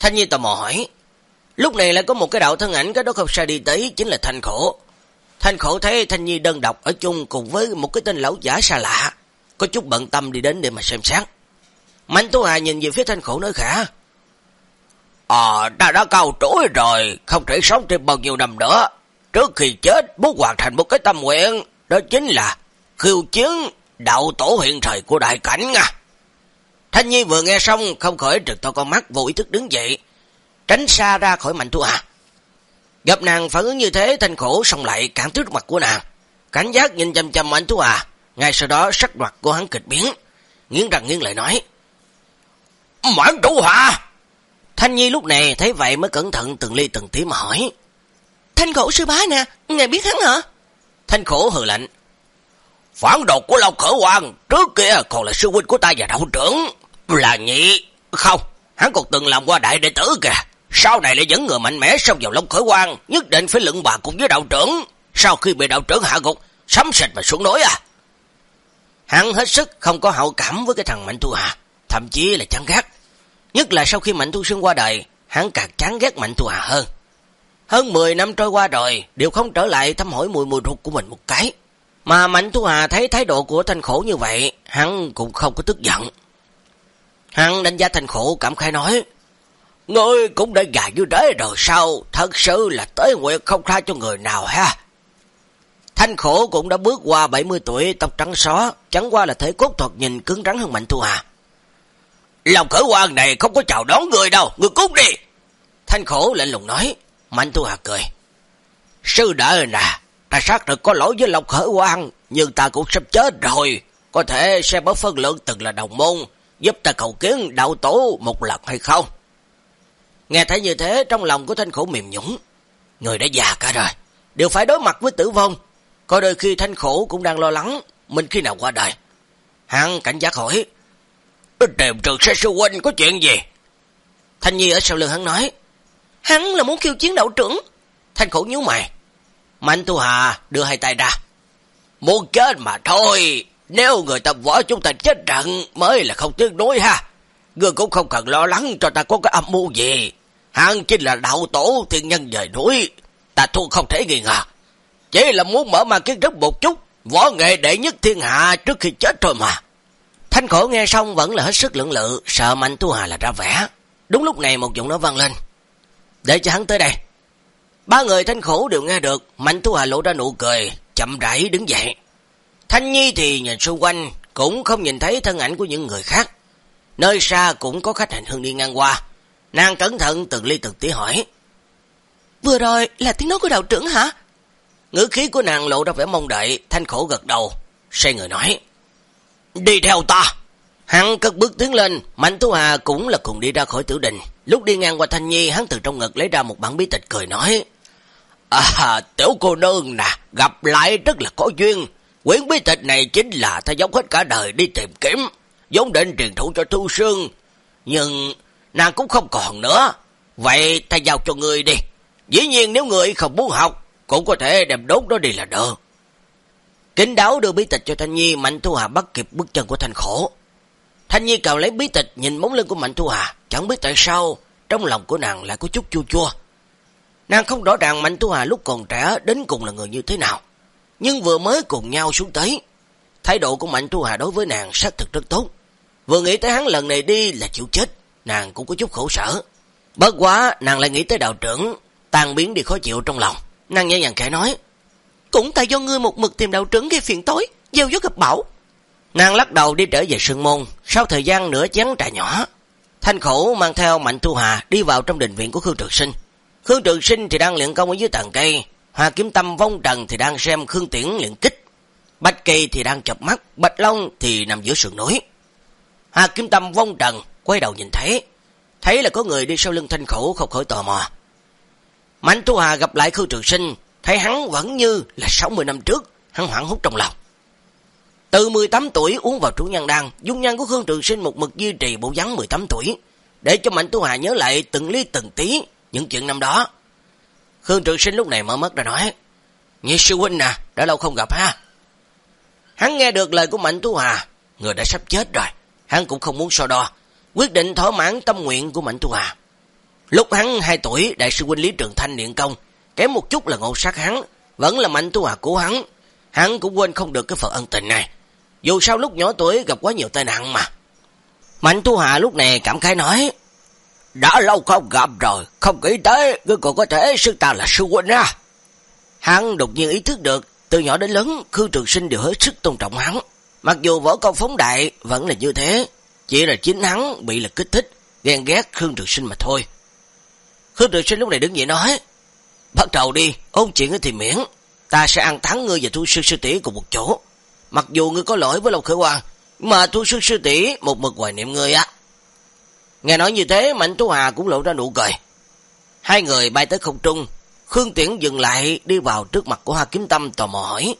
Thanh Nhi tò mò hỏi. Lúc này lại có một cái đạo thân ảnh cái đó không xa đi tới, chính là Thanh Khổ. Thanh Khổ thấy Thanh Nhi đơn độc ở chung cùng với một cái tên lão giả xa lạ. Có chút bận tâm đi đến để mà xem xét. Mạnh Thu Hà nhìn về phía Thanh Khổ nói khả. Ờ, ta đã cao trỗi rồi, không thể sống thêm bao nhiêu năm nữa. Trước khi chết, muốn hoàn thành một cái tâm nguyện, đó chính là khiêu chiến đạo tổ hiện thời của đại cảnh nha. Thanh Nhi vừa nghe xong không khỏi trực to con mắt vô ý thức đứng dậy, tránh xa ra khỏi Mạnh Thu Hà. Gặp nàng phản ứng như thế thanh khổ xong lại cản trước mặt của nàng. Cảnh giác nhìn chăm chăm Mạnh Thu Hà, ngay sau đó sắc mặt của hắn kịch biến, nghiến răng nghiến lại nói. Mạnh Thu Hà! Thanh Nhi lúc này thấy vậy mới cẩn thận từng ly từng tí mà hỏi. Thanh khổ sư bá nè, ngài biết hắn hả? Thanh khổ hừ lạnh. Phản đột của Long Khởi Hoàng, trước kia còn là sư huynh của ta và đạo trưởng. Là nhị. Không, hắn còn từng làm qua đại đệ tử kìa. Sau này lại dẫn người mạnh mẽ xông vào Long Khởi Hoàng, nhất định phải lựng bà cùng với đạo trưởng. Sau khi bị đạo trưởng hạ gục, sắm xịt mà xuống núi à. Hắn hết sức không có hậu cảm với cái thằng Mạnh Thu Hà, thậm chí là chán ghét. Nhất là sau khi Mạnh Thu Sương qua đời, hắn càng chán ghét Mạnh Thu Hà hơn. Hơn 10 năm trôi qua rồi, đều không trở lại thăm hỏi mùi mùi ruột của mình một cái. Mà Mạnh Thu Hà thấy thái độ của Thanh Khổ như vậy, hắn cũng không có tức giận. Hắn đánh giá Thanh Khổ cảm khai nói, Ngươi cũng đã già như thế rồi sao, thật sự là tới nguyện không tha cho người nào ha. Thanh Khổ cũng đã bước qua 70 tuổi, tóc trắng xóa, chẳng qua là thể cốt thuật nhìn cứng rắn hơn Mạnh Thu Hà. Lòng khởi quan này không có chào đón người đâu, người cút đi. Thanh Khổ lạnh lùng nói, Mạnh Thu Hà cười. Sư đỡ nè, ta xác thực có lỗi với Lộc Khởi quan, nhưng ta cũng sắp chết rồi. Có thể sẽ bớt phân lượng từng là đồng môn, giúp ta cầu kiến đạo tổ một lần hay không? Nghe thấy như thế, trong lòng của thanh khổ mềm nhũng. Người đã già cả rồi, đều phải đối mặt với tử vong. Có đôi khi thanh khổ cũng đang lo lắng, mình khi nào qua đời. Hắn cảnh giác hỏi, Tìm trường xe sư huynh có chuyện gì? Thanh Nhi ở sau lưng hắn nói, Hắn là muốn khiêu chiến đạo trưởng. Thanh khổ nhíu mày. Mạnh Tu Hà đưa hai tay ra. Muốn chết mà thôi. Nếu người ta võ chúng ta chết trận mới là không tiếc đối ha. Người cũng không cần lo lắng cho ta có cái âm mưu gì. Hắn chính là đạo tổ thiên nhân dời núi. Ta thua không thể nghi ngờ. Chỉ là muốn mở mang kiến thức một chút. Võ nghệ đệ nhất thiên hạ trước khi chết thôi mà. Thanh khổ nghe xong vẫn là hết sức lưỡng lự. Sợ Mạnh Tu Hà là ra vẻ. Đúng lúc này một giọng nói vang lên. Để cho hắn tới đây. Ba người thanh khổ đều nghe được, Mạnh Thu Hà lộ ra nụ cười, chậm rãi đứng dậy. Thanh Nhi thì nhìn xung quanh, cũng không nhìn thấy thân ảnh của những người khác. Nơi xa cũng có khách hành hương đi ngang qua. Nàng cẩn thận từng ly từng tí hỏi. Vừa rồi là tiếng nói của đạo trưởng hả? Ngữ khí của nàng lộ ra vẻ mong đợi, thanh khổ gật đầu, xoay người nói. Đi theo ta! Hắn cất bước tiến lên, Mạnh Tú Hà cũng là cùng đi ra khỏi tử đình. Lúc đi ngang qua Thanh Nhi, hắn từ trong ngực lấy ra một bản bí tịch cười nói. À, tiểu cô nương nè, gặp lại rất là có duyên. Quyển bí tịch này chính là ta giống hết cả đời đi tìm kiếm, giống định truyền thủ cho Thu Sương. Nhưng nàng cũng không còn nữa. Vậy ta giao cho người đi. Dĩ nhiên nếu người không muốn học, cũng có thể đem đốt nó đi là được. Kính đáo đưa bí tịch cho Thanh Nhi, Mạnh Thu Hà bắt kịp bước chân của Thanh Khổ. Thanh Nhi cào lấy bí tịch nhìn bóng lưng của Mạnh Thu Hà, chẳng biết tại sao trong lòng của nàng lại có chút chua chua. Nàng không rõ ràng Mạnh Thu Hà lúc còn trẻ đến cùng là người như thế nào, nhưng vừa mới cùng nhau xuống tới, thái độ của Mạnh Thu Hà đối với nàng xác thực rất tốt. Vừa nghĩ tới hắn lần này đi là chịu chết, nàng cũng có chút khổ sở. Bất quá, nàng lại nghĩ tới đạo trưởng, tan biến đi khó chịu trong lòng. Nàng nhẹ nhàng kể nói, cũng tại do ngươi một mực tìm đạo trưởng gây phiền tối, gieo gió gặp bão. Nàng lắc đầu đi trở về sân môn, sau thời gian nửa chén trà nhỏ. Thanh khổ mang theo Mạnh Thu Hà đi vào trong đình viện của Khương Trường Sinh. Khương Trường Sinh thì đang luyện công ở dưới tầng cây, hà Kiếm Tâm Vong Trần thì đang xem Khương Tiễn luyện kích, Bạch Kỳ thì đang chập mắt, Bạch Long thì nằm giữa sườn núi. hà Kiếm Tâm Vong Trần quay đầu nhìn thấy, thấy là có người đi sau lưng Thanh khổ không khỏi tò mò. Mạnh Thu Hà gặp lại Khương Trường Sinh, thấy hắn vẫn như là 60 năm trước, hắn hoảng hút trong lòng. Từ 18 tuổi uống vào trú nhân đan, dung nhan của Khương Trường Sinh một mực duy trì bộ dáng 18 tuổi, để cho Mạnh Tu Hà nhớ lại từng ly từng tí những chuyện năm đó. Khương Trường Sinh lúc này mở mắt ra nói, Nhị sư huynh nè, đã lâu không gặp ha. Hắn nghe được lời của Mạnh Tu Hà, người đã sắp chết rồi, hắn cũng không muốn so đo, quyết định thỏa mãn tâm nguyện của Mạnh Tu Hà. Lúc hắn 2 tuổi, đại sư huynh Lý Trường Thanh niệm công, kém một chút là ngộ sát hắn, vẫn là Mạnh Tu hòa của hắn, hắn cũng quên không được cái phần ân tình này. Dù sao lúc nhỏ tuổi gặp quá nhiều tai nạn mà. Mạnh Tu hòa lúc này cảm khái nói, Đã lâu không gặp rồi, không nghĩ tới, ngươi còn có thể xưng ta là sư huynh á. Hắn đột nhiên ý thức được, Từ nhỏ đến lớn, Khương Trường Sinh đều hết sức tôn trọng hắn. Mặc dù võ công phóng đại vẫn là như thế, chỉ là chính hắn bị là kích thích, ghen ghét Khương Trường Sinh mà thôi. Khương Trường Sinh lúc này đứng dậy nói, bắt đầu đi, ôn chuyện thì miễn, ta sẽ ăn thắng ngươi và thu sư sư tỷ cùng một chỗ. Mặc dù ngươi có lỗi với Lộc Khởi Hoàng, mà thu sư sư tỷ một mực hoài niệm ngươi á. Nghe nói như thế, Mạnh Tú Hà cũng lộ ra nụ cười. Hai người bay tới không trung, Khương Tiễn dừng lại đi vào trước mặt của Hoa Kiếm Tâm tò mò hỏi.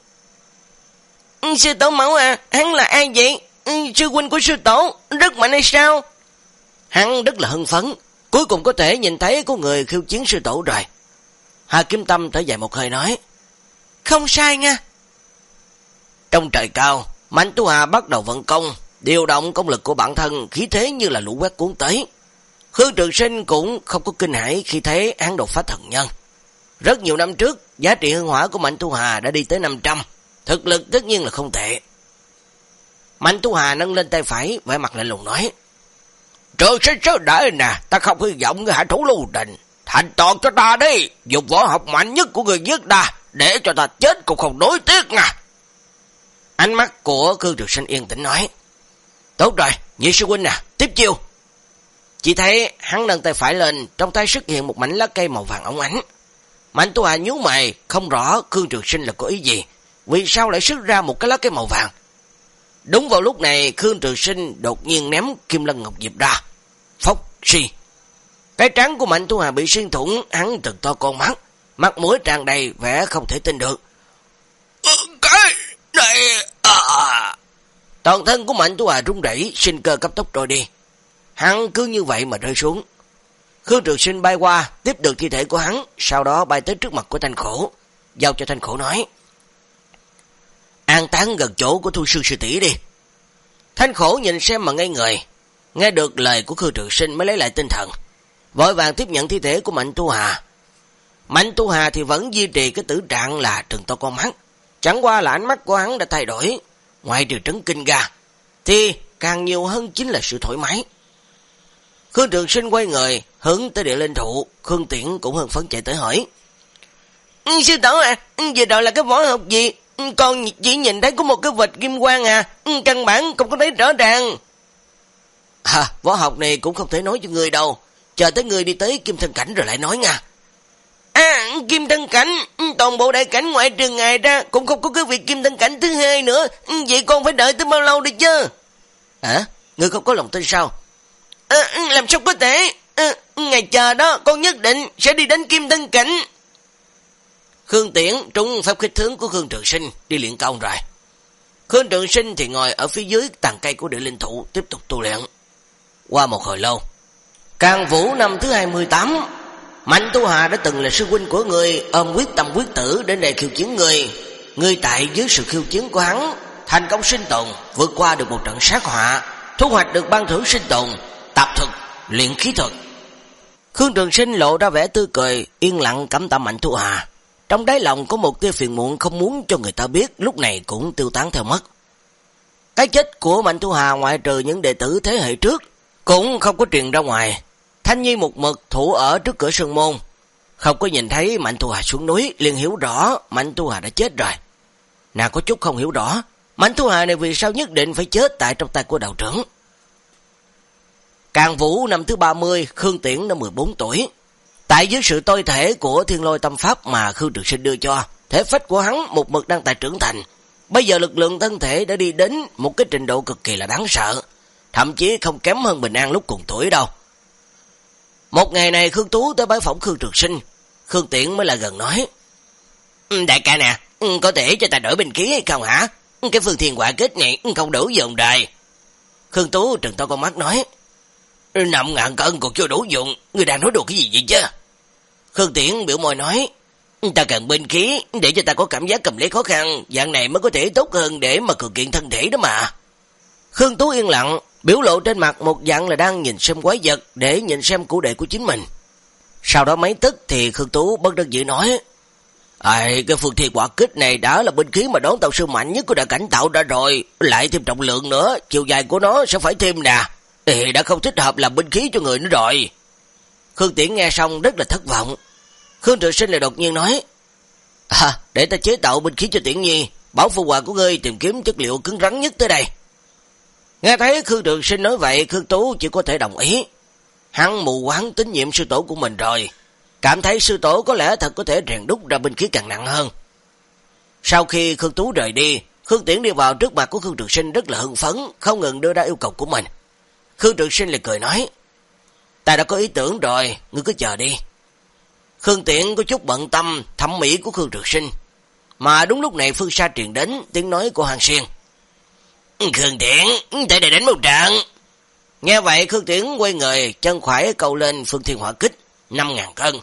Ừ, sư tổ mẫu à, hắn là ai vậy? Ừ, sư huynh của sư tổ, rất mạnh hay sao? Hắn rất là hưng phấn, cuối cùng có thể nhìn thấy có người khiêu chiến sư tổ rồi. Hà Kiếm Tâm thở dài một hơi nói. Không sai nha. Trong trời cao, Mạnh Tú Hà bắt đầu vận công, điều động công lực của bản thân, khí thế như là lũ quét cuốn tới. Khương Trường Sinh cũng không có kinh hãi khi thấy án đột phá thần nhân. Rất nhiều năm trước, giá trị hương hỏa của Mạnh Tu Hà đã đi tới 500, thực lực tất nhiên là không tệ. Mạnh Tu Hà nâng lên tay phải, vẻ mặt lạnh lùng nói, Trường sinh sớ đợi nè, ta không hy vọng người hạ thủ lưu đình. Thành toàn cho ta đi, dùng võ học mạnh nhất của người giết ta, để cho ta chết cũng không đối tiếc nha. Ánh mắt của Khương Trường Sinh yên tĩnh nói, Tốt rồi, nhị sư huynh nè, tiếp chiêu. Chỉ thấy hắn nâng tay phải lên, trong tay xuất hiện một mảnh lá cây màu vàng ống ánh. Mạnh Tu Hà nhú mày, không rõ Khương Trường Sinh là có ý gì, vì sao lại xuất ra một cái lá cây màu vàng. Đúng vào lúc này, Khương Trường Sinh đột nhiên ném Kim Lân Ngọc Diệp ra. Phốc, si. Cái trắng của Mạnh Tu Hà bị xuyên thủng, hắn từng to con mắt, mặt mũi tràn đầy vẻ không thể tin được. Cái này... À... Toàn thân của Mạnh Tu Hà rung rẩy, sinh cơ cấp tốc trôi đi. Hắn cứ như vậy mà rơi xuống. Khương Trường Sinh bay qua, tiếp được thi thể của hắn, sau đó bay tới trước mặt của Thanh Khổ, giao cho Thanh Khổ nói. An tán gần chỗ của thu sư sư tỷ đi. Thanh Khổ nhìn xem mà ngây người, nghe được lời của Khương Trường Sinh mới lấy lại tinh thần, vội vàng tiếp nhận thi thể của Mạnh Tu Hà. Mạnh Tu Hà thì vẫn duy trì cái tử trạng là trừng to con mắt, chẳng qua là ánh mắt của hắn đã thay đổi, ngoài trừ trấn kinh ra, thì càng nhiều hơn chính là sự thoải mái. Khương Trường Sinh quay người, hướng tới địa linh thụ, Khương Tiễn cũng hưng phấn chạy tới hỏi. Ừ, sư tổ à, ừ, vừa rồi là cái võ học gì? Ừ, con chỉ nhìn thấy có một cái vịt kim quang à, căn bản không có thấy rõ ràng. À, võ học này cũng không thể nói cho người đâu, chờ tới người đi tới kim thân cảnh rồi lại nói nha. À, kim thân cảnh, toàn bộ đại cảnh ngoại trường ngài ra cũng không có cái việc kim thân cảnh thứ hai nữa, vậy con phải đợi tới bao lâu đi chứ? Hả? Ngươi không có lòng tin sao? À, làm sao có thể? À, ngày chờ đó, con nhất định sẽ đi đến kim thân cảnh. Khương Tiễn trúng pháp khích tướng của Khương Trường Sinh đi luyện công rồi. Khương Trường Sinh thì ngồi ở phía dưới tàn cây của địa linh thụ tiếp tục tu luyện. Qua một hồi lâu, Càng Vũ năm thứ 28, Mạnh Tu Hà đã từng là sư huynh của người ôm quyết tâm quyết tử đến đây khiêu chiến người. Người tại dưới sự khiêu chiến của hắn, thành công sinh tồn, vượt qua được một trận sát họa, thu hoạch được ban thưởng sinh tồn, tập thực, luyện khí thuật. Khương Trường Sinh lộ ra vẻ tươi cười, yên lặng cảm tạ Mạnh Tu Hà. Trong đáy lòng có một tia phiền muộn không muốn cho người ta biết, lúc này cũng tiêu tán theo mất. Cái chết của Mạnh Tu Hà ngoại trừ những đệ tử thế hệ trước, cũng không có truyền ra ngoài. Thanh Nhi một mực thủ ở trước cửa sân môn, không có nhìn thấy Mạnh thu Hà xuống núi, liền hiểu rõ Mạnh thu Hà đã chết rồi. Nàng có chút không hiểu rõ, Mạnh thu Hà này vì sao nhất định phải chết tại trong tay của đạo trưởng. Càng Vũ năm thứ 30, Khương Tiễn năm 14 tuổi. Tại dưới sự tôi thể của thiên lôi tâm pháp mà Khương Trường Sinh đưa cho, thể phách của hắn một mực đang tại trưởng thành. Bây giờ lực lượng thân thể đã đi đến một cái trình độ cực kỳ là đáng sợ, thậm chí không kém hơn Bình An lúc cùng tuổi đâu. Một ngày này Khương Tú tới bái phỏng Khương Trường Sinh, Khương Tiễn mới là gần nói. Ừ, đại ca nè, ừ, có thể cho ta đổi bình khí hay không hả? Ừ, cái phương thiền quả kết này không đủ dùng đời. Khương Tú trừng to con mắt nói. Nằm ngàn cân còn chưa đủ dụng, người đang nói đùa cái gì vậy chứ? Khương Tiễn biểu môi nói, ta cần binh khí để cho ta có cảm giác cầm lấy khó khăn, dạng này mới có thể tốt hơn để mà cường kiện thân thể đó mà. Khương Tú yên lặng, biểu lộ trên mặt một dạng là đang nhìn xem quái vật để nhìn xem cụ đệ của chính mình. Sau đó mấy tức thì Khương Tú bất đắc dĩ nói, Ai, cái phương thiên quả kích này đã là binh khí mà đón tàu sư mạnh nhất của đại cảnh tạo ra rồi, lại thêm trọng lượng nữa, chiều dài của nó sẽ phải thêm nè. Thì đã không thích hợp làm binh khí cho người nữa rồi. Khương Tiễn nghe xong rất là thất vọng. Khương Trường Sinh lại đột nhiên nói, À, để ta chế tạo binh khí cho Tiễn Nhi, bảo phụ hoàng của ngươi tìm kiếm chất liệu cứng rắn nhất tới đây. Nghe thấy Khương Trường Sinh nói vậy, Khương Tú chỉ có thể đồng ý. Hắn mù quáng tín nhiệm sư tổ của mình rồi, cảm thấy sư tổ có lẽ thật có thể rèn đúc ra binh khí càng nặng hơn. Sau khi Khương Tú rời đi, Khương Tiễn đi vào trước mặt của Khương Trường Sinh rất là hưng phấn, không ngừng đưa ra yêu cầu của mình. Khương Trường Sinh lại cười nói, ta đã có ý tưởng rồi, ngươi cứ chờ đi. Khương Tiễn có chút bận tâm thẩm mỹ của Khương Trường Sinh, mà đúng lúc này phương xa truyền đến tiếng nói của Hàng Xuyên. Khương Tiễn, tại đây đánh một trận. Nghe vậy Khương Tiễn quay người, chân khỏe cầu lên phương thiên hỏa kích, 5.000 cân.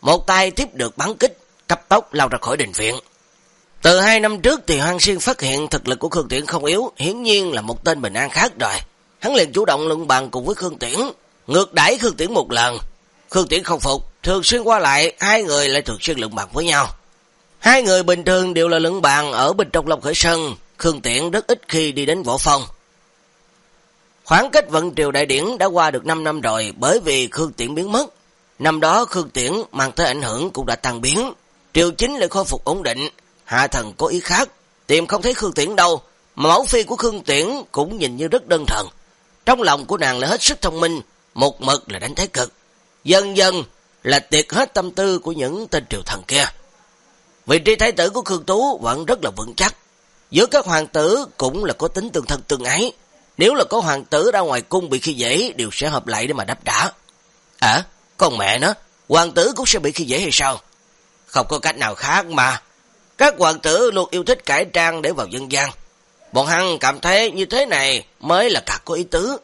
Một tay tiếp được bắn kích, cấp tốc lao ra khỏi đình viện. Từ hai năm trước thì Hoàng Xuyên phát hiện thực lực của Khương Tiễn không yếu, hiển nhiên là một tên bình an khác rồi. Hắn liền chủ động luận bàn cùng với Khương Tiễn, ngược đẩy Khương Tiễn một lần. Khương Tiễn không phục, thường xuyên qua lại, hai người lại thường xuyên luận bàn với nhau. Hai người bình thường đều là luận bàn ở bên trong Long Khởi Sơn, Khương Tiễn rất ít khi đi đến võ phong. Khoảng cách vận triều đại điển đã qua được 5 năm rồi bởi vì Khương Tiễn biến mất. Năm đó, Khương Tiễn mang tới ảnh hưởng cũng đã tăng biến. Triều chính lại khôi phục ổn định. Hạ thần có ý khác. Tìm không thấy Khương Tiễn đâu. Mà mẫu phi của Khương Tiễn cũng nhìn như rất đơn thần. Trong lòng của nàng là hết sức thông minh. Một mực là đánh thái cực. Dần dần là tiệt hết tâm tư của những tên triều thần kia. Vị trí thái tử của Khương Tú vẫn rất là vững chắc. Giữa các hoàng tử cũng là có tính tương thân tương ái. Nếu là có hoàng tử ra ngoài cung bị khi dễ, đều sẽ hợp lại để mà đáp trả. À, con mẹ nó, hoàng tử cũng sẽ bị khi dễ hay sao? Không có cách nào khác mà. Các hoàng tử luôn yêu thích cải trang để vào dân gian. Bọn hắn cảm thấy như thế này mới là thật có ý tứ.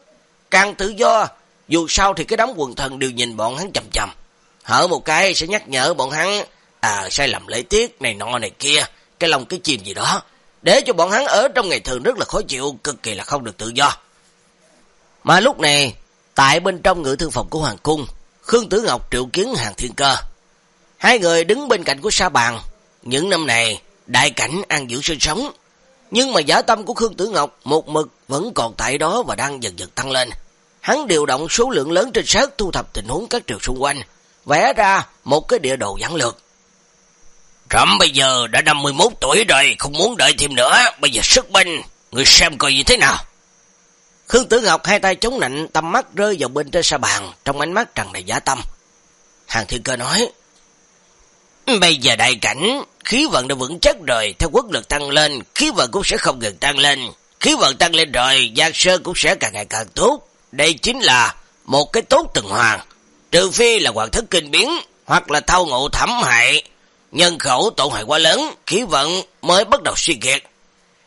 Càng tự do, dù sao thì cái đám quần thần đều nhìn bọn hắn chầm chầm. Hở một cái sẽ nhắc nhở bọn hắn, à sai lầm lễ tiết này nọ này kia, cái lòng cái chìm gì đó để cho bọn hắn ở trong ngày thường rất là khó chịu, cực kỳ là không được tự do. Mà lúc này, tại bên trong ngự thư phòng của Hoàng Cung, Khương Tử Ngọc triệu kiến hàng thiên cơ. Hai người đứng bên cạnh của sa bàn. Những năm này, đại cảnh an giữ sinh sống. Nhưng mà giả tâm của Khương Tử Ngọc một mực vẫn còn tại đó và đang dần dần tăng lên. Hắn điều động số lượng lớn trên sát thu thập tình huống các triều xung quanh, vẽ ra một cái địa đồ giảng lược. Trẫm bây giờ đã 51 tuổi rồi, không muốn đợi thêm nữa, bây giờ sức binh, người xem coi như thế nào. Khương Tử Ngọc hai tay chống nạnh, tầm mắt rơi vào bên trên sa bàn, trong ánh mắt tràn đầy giả tâm. Hàng Thiên Cơ nói, Bây giờ đại cảnh, khí vận đã vững chắc rồi, theo quốc lực tăng lên, khí vận cũng sẽ không ngừng tăng lên. Khí vận tăng lên rồi, Giang Sơn cũng sẽ càng ngày càng tốt. Đây chính là một cái tốt từng hoàng. Trừ phi là hoàng thất kinh biến, hoặc là thao ngộ thẩm hại, nhân khẩu tổn hại quá lớn, khí vận mới bắt đầu suy kiệt.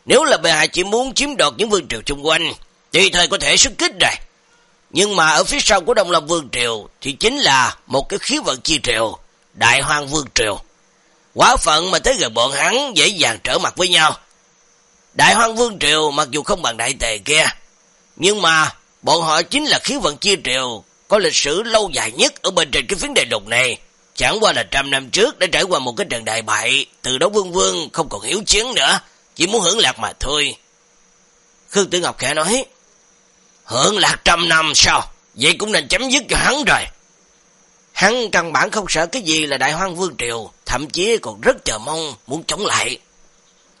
Nếu là bề hại chỉ muốn chiếm đoạt những vương triều xung quanh, tùy thời có thể xuất kích rồi. Nhưng mà ở phía sau của Đông Lâm Vương Triều thì chính là một cái khí vận chi triều, Đại Hoang Vương Triều. Quá phận mà tới gần bọn hắn dễ dàng trở mặt với nhau. Đại Hoang Vương Triều mặc dù không bằng đại tề kia, nhưng mà bọn họ chính là khí vận chi triều có lịch sử lâu dài nhất ở bên trên cái phiến đại lục này. Chẳng qua là trăm năm trước đã trải qua một cái trận đại bại, từ đó vương vương không còn hiếu chiến nữa, chỉ muốn hưởng lạc mà thôi. Khương Tử Ngọc khẽ nói, hưởng lạc trăm năm sao? Vậy cũng nên chấm dứt cho hắn rồi. Hắn căn bản không sợ cái gì là đại hoang vương triều, thậm chí còn rất chờ mong muốn chống lại.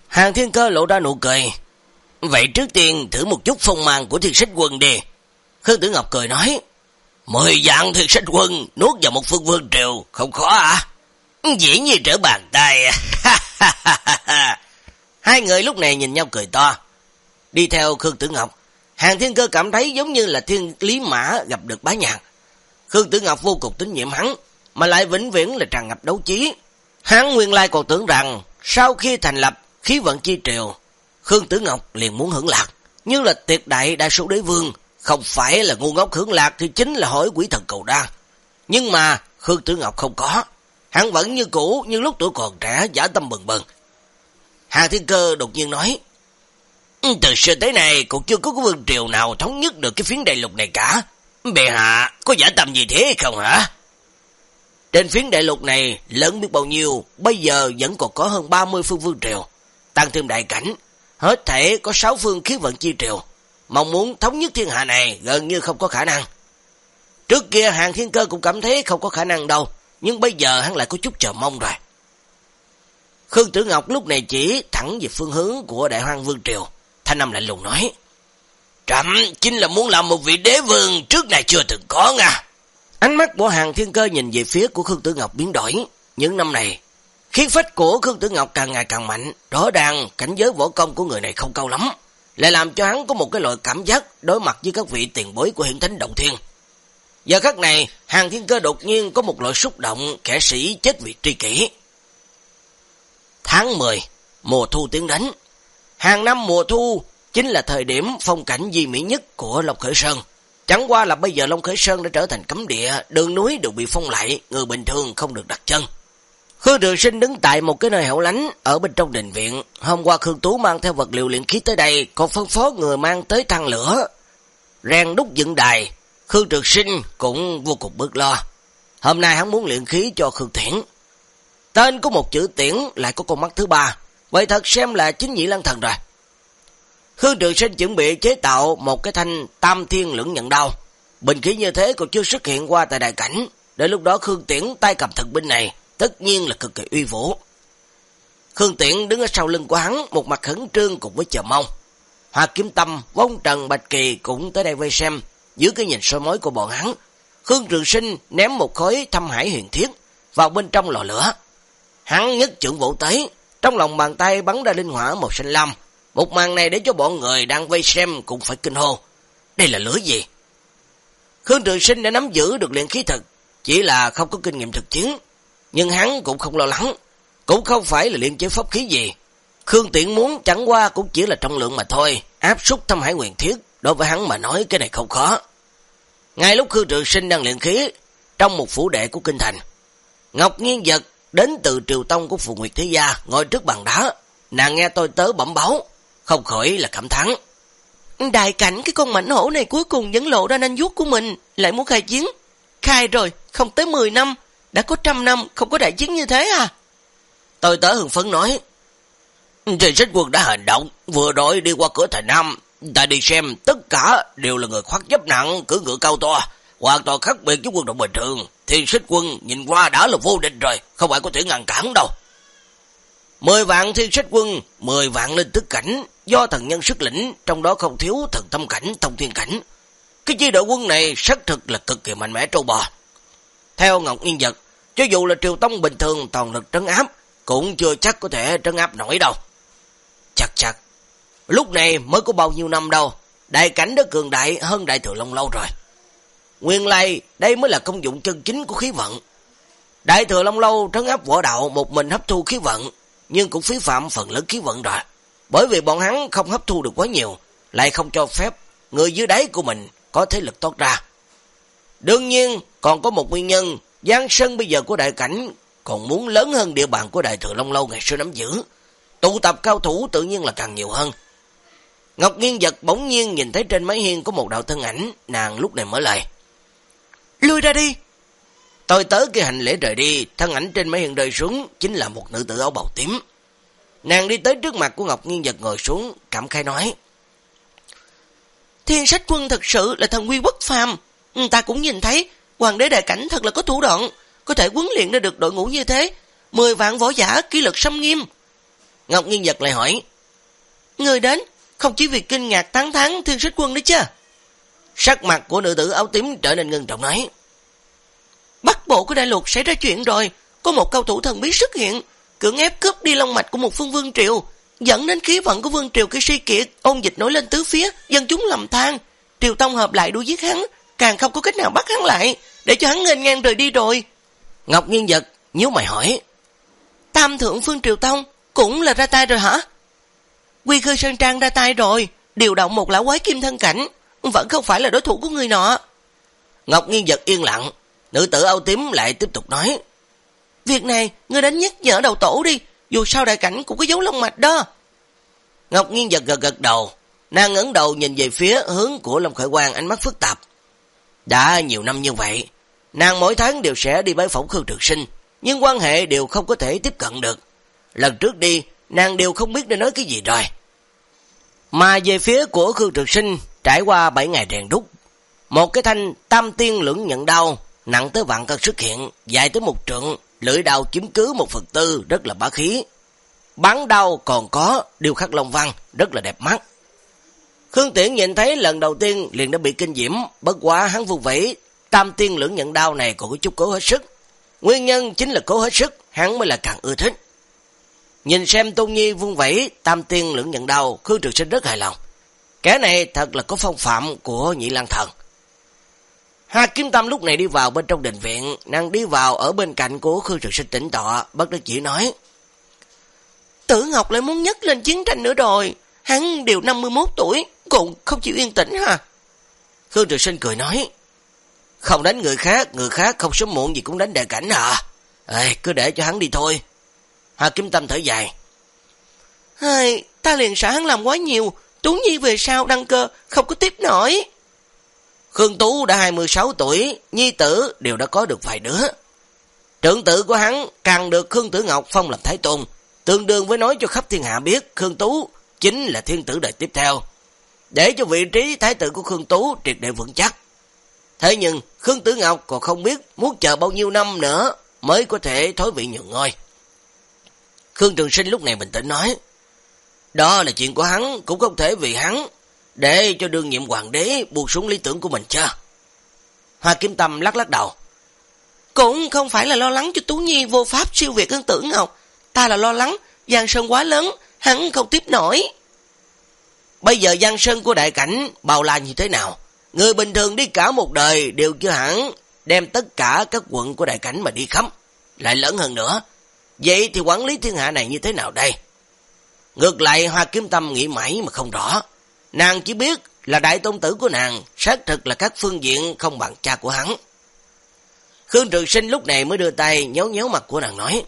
Hàng thiên cơ lộ ra nụ cười. Vậy trước tiên thử một chút phong mang của thiên sách quân đi. Khương Tử Ngọc cười nói, Mười dạng thiệt sách quân nuốt vào một phương vương triều, không khó à? Ừ, Dĩ như trở bàn tay. (laughs) Hai người lúc này nhìn nhau cười to. Đi theo Khương Tử Ngọc, Hàng Thiên Cơ cảm thấy giống như là thiên lý mã gặp được bá nhạc. Khương Tử Ngọc vô cùng tín nhiệm hắn, mà lại vĩnh viễn là tràn ngập đấu trí. Hắn nguyên lai còn tưởng rằng, sau khi thành lập khí vận chi triều, Khương Tử Ngọc liền muốn hưởng lạc, như là tuyệt đại đa số đế vương, không phải là ngu ngốc hưởng lạc thì chính là hỏi quỷ thần cầu đan. Nhưng mà Khương Tử Ngọc không có. Hắn vẫn như cũ, như lúc tuổi còn trẻ, giả tâm bừng bừng. Hà Thiên Cơ đột nhiên nói, ừ, Từ xưa tới nay cũng chưa có vương triều nào thống nhất được cái phiến đại lục này cả. Bệ hạ, có giả tâm gì thế không hả? Trên phiến đại lục này lớn biết bao nhiêu, bây giờ vẫn còn có hơn 30 phương vương triều. Tăng thêm đại cảnh, hết thể có 6 phương khí vận chi triều mong muốn thống nhất thiên hạ này gần như không có khả năng. Trước kia hàng thiên cơ cũng cảm thấy không có khả năng đâu, nhưng bây giờ hắn lại có chút chờ mong rồi. Khương Tử Ngọc lúc này chỉ thẳng về phương hướng của Đại Hoang Vương Triều. Thanh âm lạnh lùng nói. Trẫm chính là muốn làm một vị đế vương trước này chưa từng có nha. Ánh mắt của hàng thiên cơ nhìn về phía của Khương Tử Ngọc biến đổi. Những năm này, khí phách của Khương Tử Ngọc càng ngày càng mạnh. Rõ ràng cảnh giới võ công của người này không cao lắm. Lại làm cho hắn có một cái loại cảm giác đối mặt với các vị tiền bối của hiện thánh động thiên. Giờ khắc này, hàng thiên cơ đột nhiên có một loại xúc động kẻ sĩ chết vì tri kỷ. Tháng 10, mùa thu tiến đánh. Hàng năm mùa thu chính là thời điểm phong cảnh di mỹ nhất của Long Khởi Sơn. Chẳng qua là bây giờ Long Khởi Sơn đã trở thành cấm địa, đường núi đều bị phong lại, người bình thường không được đặt chân. Khương Trường Sinh đứng tại một cái nơi hẻo lánh ở bên trong đình viện. Hôm qua Khương Tú mang theo vật liệu luyện khí tới đây, còn phân phó người mang tới thăng lửa. Rèn đúc dựng đài, Khương Trường Sinh cũng vô cùng bức lo. Hôm nay hắn muốn luyện khí cho Khương Tiễn. Tên có một chữ Tiễn lại có con mắt thứ ba, vậy thật xem là chính nhị lăng thần rồi. Khương Trường Sinh chuẩn bị chế tạo một cái thanh tam thiên lưỡng nhận đau. Bình khí như thế còn chưa xuất hiện qua tại đại cảnh. Để lúc đó Khương Tiễn tay cầm thần binh này, tất nhiên là cực kỳ uy vũ. Khương Tiễn đứng ở sau lưng của hắn, một mặt khẩn trương cùng với chờ mong. Hoa Kiếm Tâm, Vong Trần Bạch Kỳ cũng tới đây vây xem, dưới cái nhìn soi mối của bọn hắn. Khương Trường Sinh ném một khối thâm hải huyền thiết vào bên trong lò lửa. Hắn nhất trưởng vũ tế trong lòng bàn tay bắn ra linh hỏa màu xanh lam, một màn này để cho bọn người đang vây xem cũng phải kinh hô. Đây là lửa gì? Khương Trường Sinh đã nắm giữ được luyện khí thực, chỉ là không có kinh nghiệm thực chiến. Nhưng hắn cũng không lo lắng, cũng không phải là luyện chế pháp khí gì. Khương Tiện muốn chẳng qua cũng chỉ là trọng lượng mà thôi, áp súc thâm hải quyền thiết, đối với hắn mà nói cái này không khó. Ngay lúc Khương Trường Sinh đang luyện khí, trong một phủ đệ của kinh thành, Ngọc Nhiên Giật đến từ triều tông của Phù Nguyệt Thế Gia ngồi trước bàn đá, nàng nghe tôi tớ bẩm báo, không khỏi là cảm thắng. Đại cảnh cái con mảnh hổ này cuối cùng vẫn lộ ra nanh vuốt của mình, lại muốn khai chiến. Khai rồi, không tới 10 năm, đã có trăm năm không có đại chiến như thế à? Tôi tớ hưng phấn nói. Thì sách quân đã hành động, vừa rồi đi qua cửa thành Nam, ta đi xem tất cả đều là người khoác giáp nặng, cử ngựa cao to, hoàn toàn khác biệt với quân đội bình thường. Thì sách quân nhìn qua đã là vô địch rồi, không phải có thể ngăn cản đâu. Mười vạn thiên sách quân, mười vạn linh thức cảnh, do thần nhân sức lĩnh, trong đó không thiếu thần tâm cảnh, thông thiên cảnh. Cái chi đội quân này xác thực là cực kỳ mạnh mẽ trâu bò. Theo Ngọc Yên Vật, cho dù là triều tông bình thường toàn lực trấn áp, cũng chưa chắc có thể trấn áp nổi đâu. Chắc chắc, lúc này mới có bao nhiêu năm đâu, đại cảnh đã cường đại hơn đại thừa Long lâu rồi. Nguyên lai, đây mới là công dụng chân chính của khí vận. Đại thừa Long lâu trấn áp võ đạo một mình hấp thu khí vận, nhưng cũng phí phạm phần lớn khí vận rồi. Bởi vì bọn hắn không hấp thu được quá nhiều, lại không cho phép người dưới đáy của mình có thế lực tốt ra. Đương nhiên, còn có một nguyên nhân, giang sân bây giờ của đại cảnh còn muốn lớn hơn địa bàn của đại thừa Long Lâu ngày xưa nắm giữ. Tụ tập cao thủ tự nhiên là càng nhiều hơn. Ngọc Nghiên giật bỗng nhiên nhìn thấy trên mái hiên có một đạo thân ảnh, nàng lúc này mở lời. Lui ra đi! Tôi tới cái hành lễ rời đi, thân ảnh trên mái hiên rơi xuống, chính là một nữ tử áo bào tím. Nàng đi tới trước mặt của Ngọc Nghiên giật ngồi xuống, cảm khai nói. Thiên sách quân thật sự là thần quy bất phàm. Ta cũng nhìn thấy, hoàng đế đại cảnh thật là có thủ đoạn, có thể huấn luyện ra được đội ngũ như thế. Mười vạn võ giả kỷ lực xâm nghiêm. Ngọc Nghiên giật lại hỏi. Người đến, không chỉ việc kinh ngạc tán thắng thiên sách quân đấy chứ. Sắc mặt của nữ tử áo tím trở nên ngưng trọng nói. Bắc bộ của đại lục xảy ra chuyện rồi, có một cao thủ thần bí xuất hiện, cưỡng ép cướp đi long mạch của một phương vương triều, dẫn đến khí vận của vương triều kia suy kiệt, ôn dịch nổi lên tứ phía, dân chúng lầm than. Triều Tông hợp lại đuổi giết hắn, càng không có cách nào bắt hắn lại, để cho hắn nghênh ngang rời đi rồi. Ngọc Nhiên Giật, nhíu mày hỏi. Tam thượng phương Triều Tông cũng là ra tay rồi hả? Quy khơi Sơn Trang ra tay rồi, điều động một lão quái kim thân cảnh, vẫn không phải là đối thủ của người nọ. Ngọc Nhiên Giật yên lặng, nữ tử âu tím lại tiếp tục nói. Việc này, ngươi đánh nhắc nhở đầu tổ đi, dù sao đại cảnh cũng có dấu lông mạch đó. Ngọc Nhiên giật gật gật đầu, nàng ấn đầu nhìn về phía hướng của Long Khởi Quang ánh mắt phức tạp. Đã nhiều năm như vậy, nàng mỗi tháng đều sẽ đi bái phỏng Khương Trực Sinh, nhưng quan hệ đều không có thể tiếp cận được. Lần trước đi, nàng đều không biết nên nói cái gì rồi. Mà về phía của Khương Trực Sinh, trải qua 7 ngày rèn đúc, một cái thanh tam tiên lưỡng nhận đau, nặng tới vạn cân xuất hiện, dài tới một trượng, lưỡi đao chiếm cứ một phần tư, rất là bá khí. bắn đau còn có điêu khắc long văn, rất là đẹp mắt. Khương Tiễn nhìn thấy lần đầu tiên liền đã bị kinh diễm, bất quá hắn vùng vĩ, tam tiên lưỡng nhận đau này còn có chút cố hết sức. Nguyên nhân chính là cố hết sức, hắn mới là càng ưa thích. Nhìn xem Tôn Nhi vung vẫy, tam tiên lưỡng nhận đau, Khương Trường Sinh rất hài lòng. Kẻ này thật là có phong phạm của nhị lang thần. Hà Kim Tâm lúc này đi vào bên trong đình viện, nàng đi vào ở bên cạnh của Khương Trường Sinh tỉnh tọa, bất đắc chỉ nói. Tử Ngọc lại muốn nhấc lên chiến tranh nữa rồi, hắn đều 51 tuổi, cùng không chịu yên tĩnh ha. Khương Trường Sinh cười nói, không đánh người khác, người khác không sớm muộn gì cũng đánh đại cảnh hả Ê, cứ để cho hắn đi thôi. hà Kiếm Tâm thở dài. Hai, ta liền sợ hắn làm quá nhiều, Tú Nhi về sau đăng cơ, không có tiếp nổi. Khương Tú đã 26 tuổi, nhi tử đều đã có được vài đứa. Trưởng tử của hắn càng được Khương Tử Ngọc phong làm Thái Tôn, tương đương với nói cho khắp thiên hạ biết Khương Tú chính là thiên tử đời tiếp theo, để cho vị trí Thái tử của Khương Tú triệt để vững chắc. Thế nhưng Khương Tử Ngọc còn không biết muốn chờ bao nhiêu năm nữa mới có thể thối vị nhường ngôi. Khương Trường Sinh lúc này bình tĩnh nói, đó là chuyện của hắn, cũng không thể vì hắn để cho đương nhiệm hoàng đế buộc xuống lý tưởng của mình chứ. Hoa Kiếm Tâm lắc lắc đầu. Cũng không phải là lo lắng cho Tú Nhi vô pháp siêu việt Khương tử Ngọc. Ta là lo lắng, Giang Sơn quá lớn, hắn không tiếp nổi. Bây giờ Giang Sơn của đại cảnh bao la như thế nào? Người bình thường đi cả một đời đều chưa hẳn đem tất cả các quận của đại cảnh mà đi khắp. Lại lớn hơn nữa. Vậy thì quản lý thiên hạ này như thế nào đây? Ngược lại Hoa Kiếm Tâm nghĩ mãi mà không rõ. Nàng chỉ biết là đại tôn tử của nàng, xác thực là các phương diện không bằng cha của hắn. Khương Trường Sinh lúc này mới đưa tay nhéo nhéo mặt của nàng nói.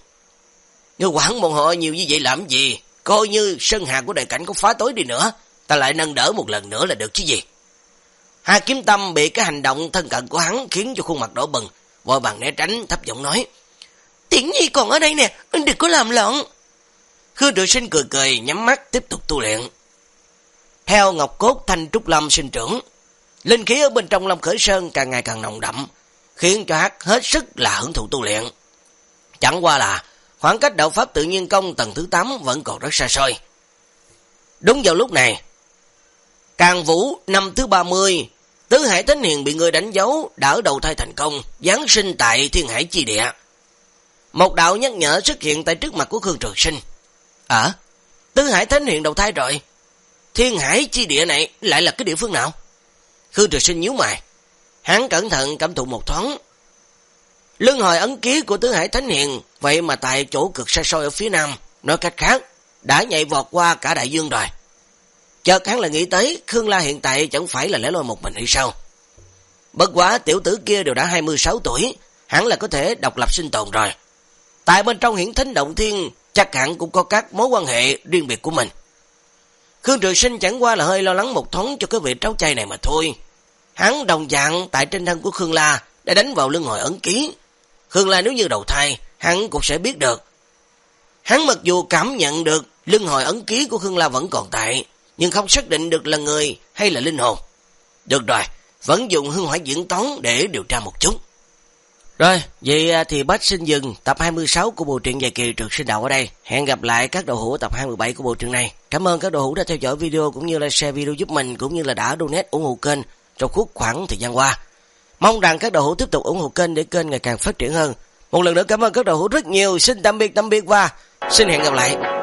Ngươi quản bọn họ nhiều như vậy làm gì? Coi như sân hạ của đại cảnh có phá tối đi nữa, ta lại nâng đỡ một lần nữa là được chứ gì? Hà Kiếm Tâm bị cái hành động thân cận của hắn khiến cho khuôn mặt đỏ bừng, vội bằng né tránh thấp giọng nói. Tiễn Nhi còn ở đây nè, đừng có làm loạn. Khương Trường Sinh cười cười, nhắm mắt tiếp tục tu luyện. Theo ngọc cốt thanh trúc lâm sinh trưởng, linh khí ở bên trong Lâm Khởi Sơn càng ngày càng nồng đậm, khiến cho hắn hết sức là hưởng thụ tu luyện. Chẳng qua là khoảng cách đạo pháp tự nhiên công tầng thứ 8 vẫn còn rất xa xôi. Đúng vào lúc này, Càng Vũ năm thứ 30, Tứ Hải Thánh Hiền bị người đánh dấu, đỡ đầu thai thành công, giáng sinh tại Thiên Hải Chi Địa. Một đạo nhắc nhở xuất hiện tại trước mặt của Khương Trường Sinh. À, Tứ Hải Thánh Hiền đầu thai rồi. Thiên Hải Chi Địa này lại là cái địa phương nào? Khương Trường Sinh nhíu mày. Hắn cẩn thận cảm thụ một thoáng. Lưng hồi ấn ký của Tứ Hải Thánh Hiền, vậy mà tại chỗ cực xa xôi ở phía nam, nói cách khác, đã nhảy vọt qua cả đại dương rồi. Chợt hắn là nghĩ tới, Khương La hiện tại chẳng phải là lẻ loi một mình hay sao? Bất quá tiểu tử kia đều đã 26 tuổi, hắn là có thể độc lập sinh tồn rồi. Tại bên trong hiển thính động thiên, chắc hẳn cũng có các mối quan hệ riêng biệt của mình. Khương Trường Sinh chẳng qua là hơi lo lắng một thoáng cho cái vị tráo chay này mà thôi. Hắn đồng dạng tại trên thân của Khương La đã đánh vào lưng hồi ấn ký. Khương La nếu như đầu thai, hắn cũng sẽ biết được. Hắn mặc dù cảm nhận được lưng hồi ấn ký của Khương La vẫn còn tại, nhưng không xác định được là người hay là linh hồn. Được rồi, vẫn dùng hương hỏa diễn toán để điều tra một chút. Rồi, vậy à, thì bác xin dừng tập 26 của bộ truyện dài kỳ trượt sinh đạo ở đây. Hẹn gặp lại các đầu hữu tập 27 của bộ truyện này. Cảm ơn các đầu hữu đã theo dõi video cũng như là share video giúp mình cũng như là đã donate ủng hộ kênh trong khúc khoảng thời gian qua. Mong rằng các đầu hữu tiếp tục ủng hộ kênh để kênh ngày càng phát triển hơn. Một lần nữa cảm ơn các đầu hữu rất nhiều. Xin tạm biệt tạm biệt và xin hẹn gặp lại.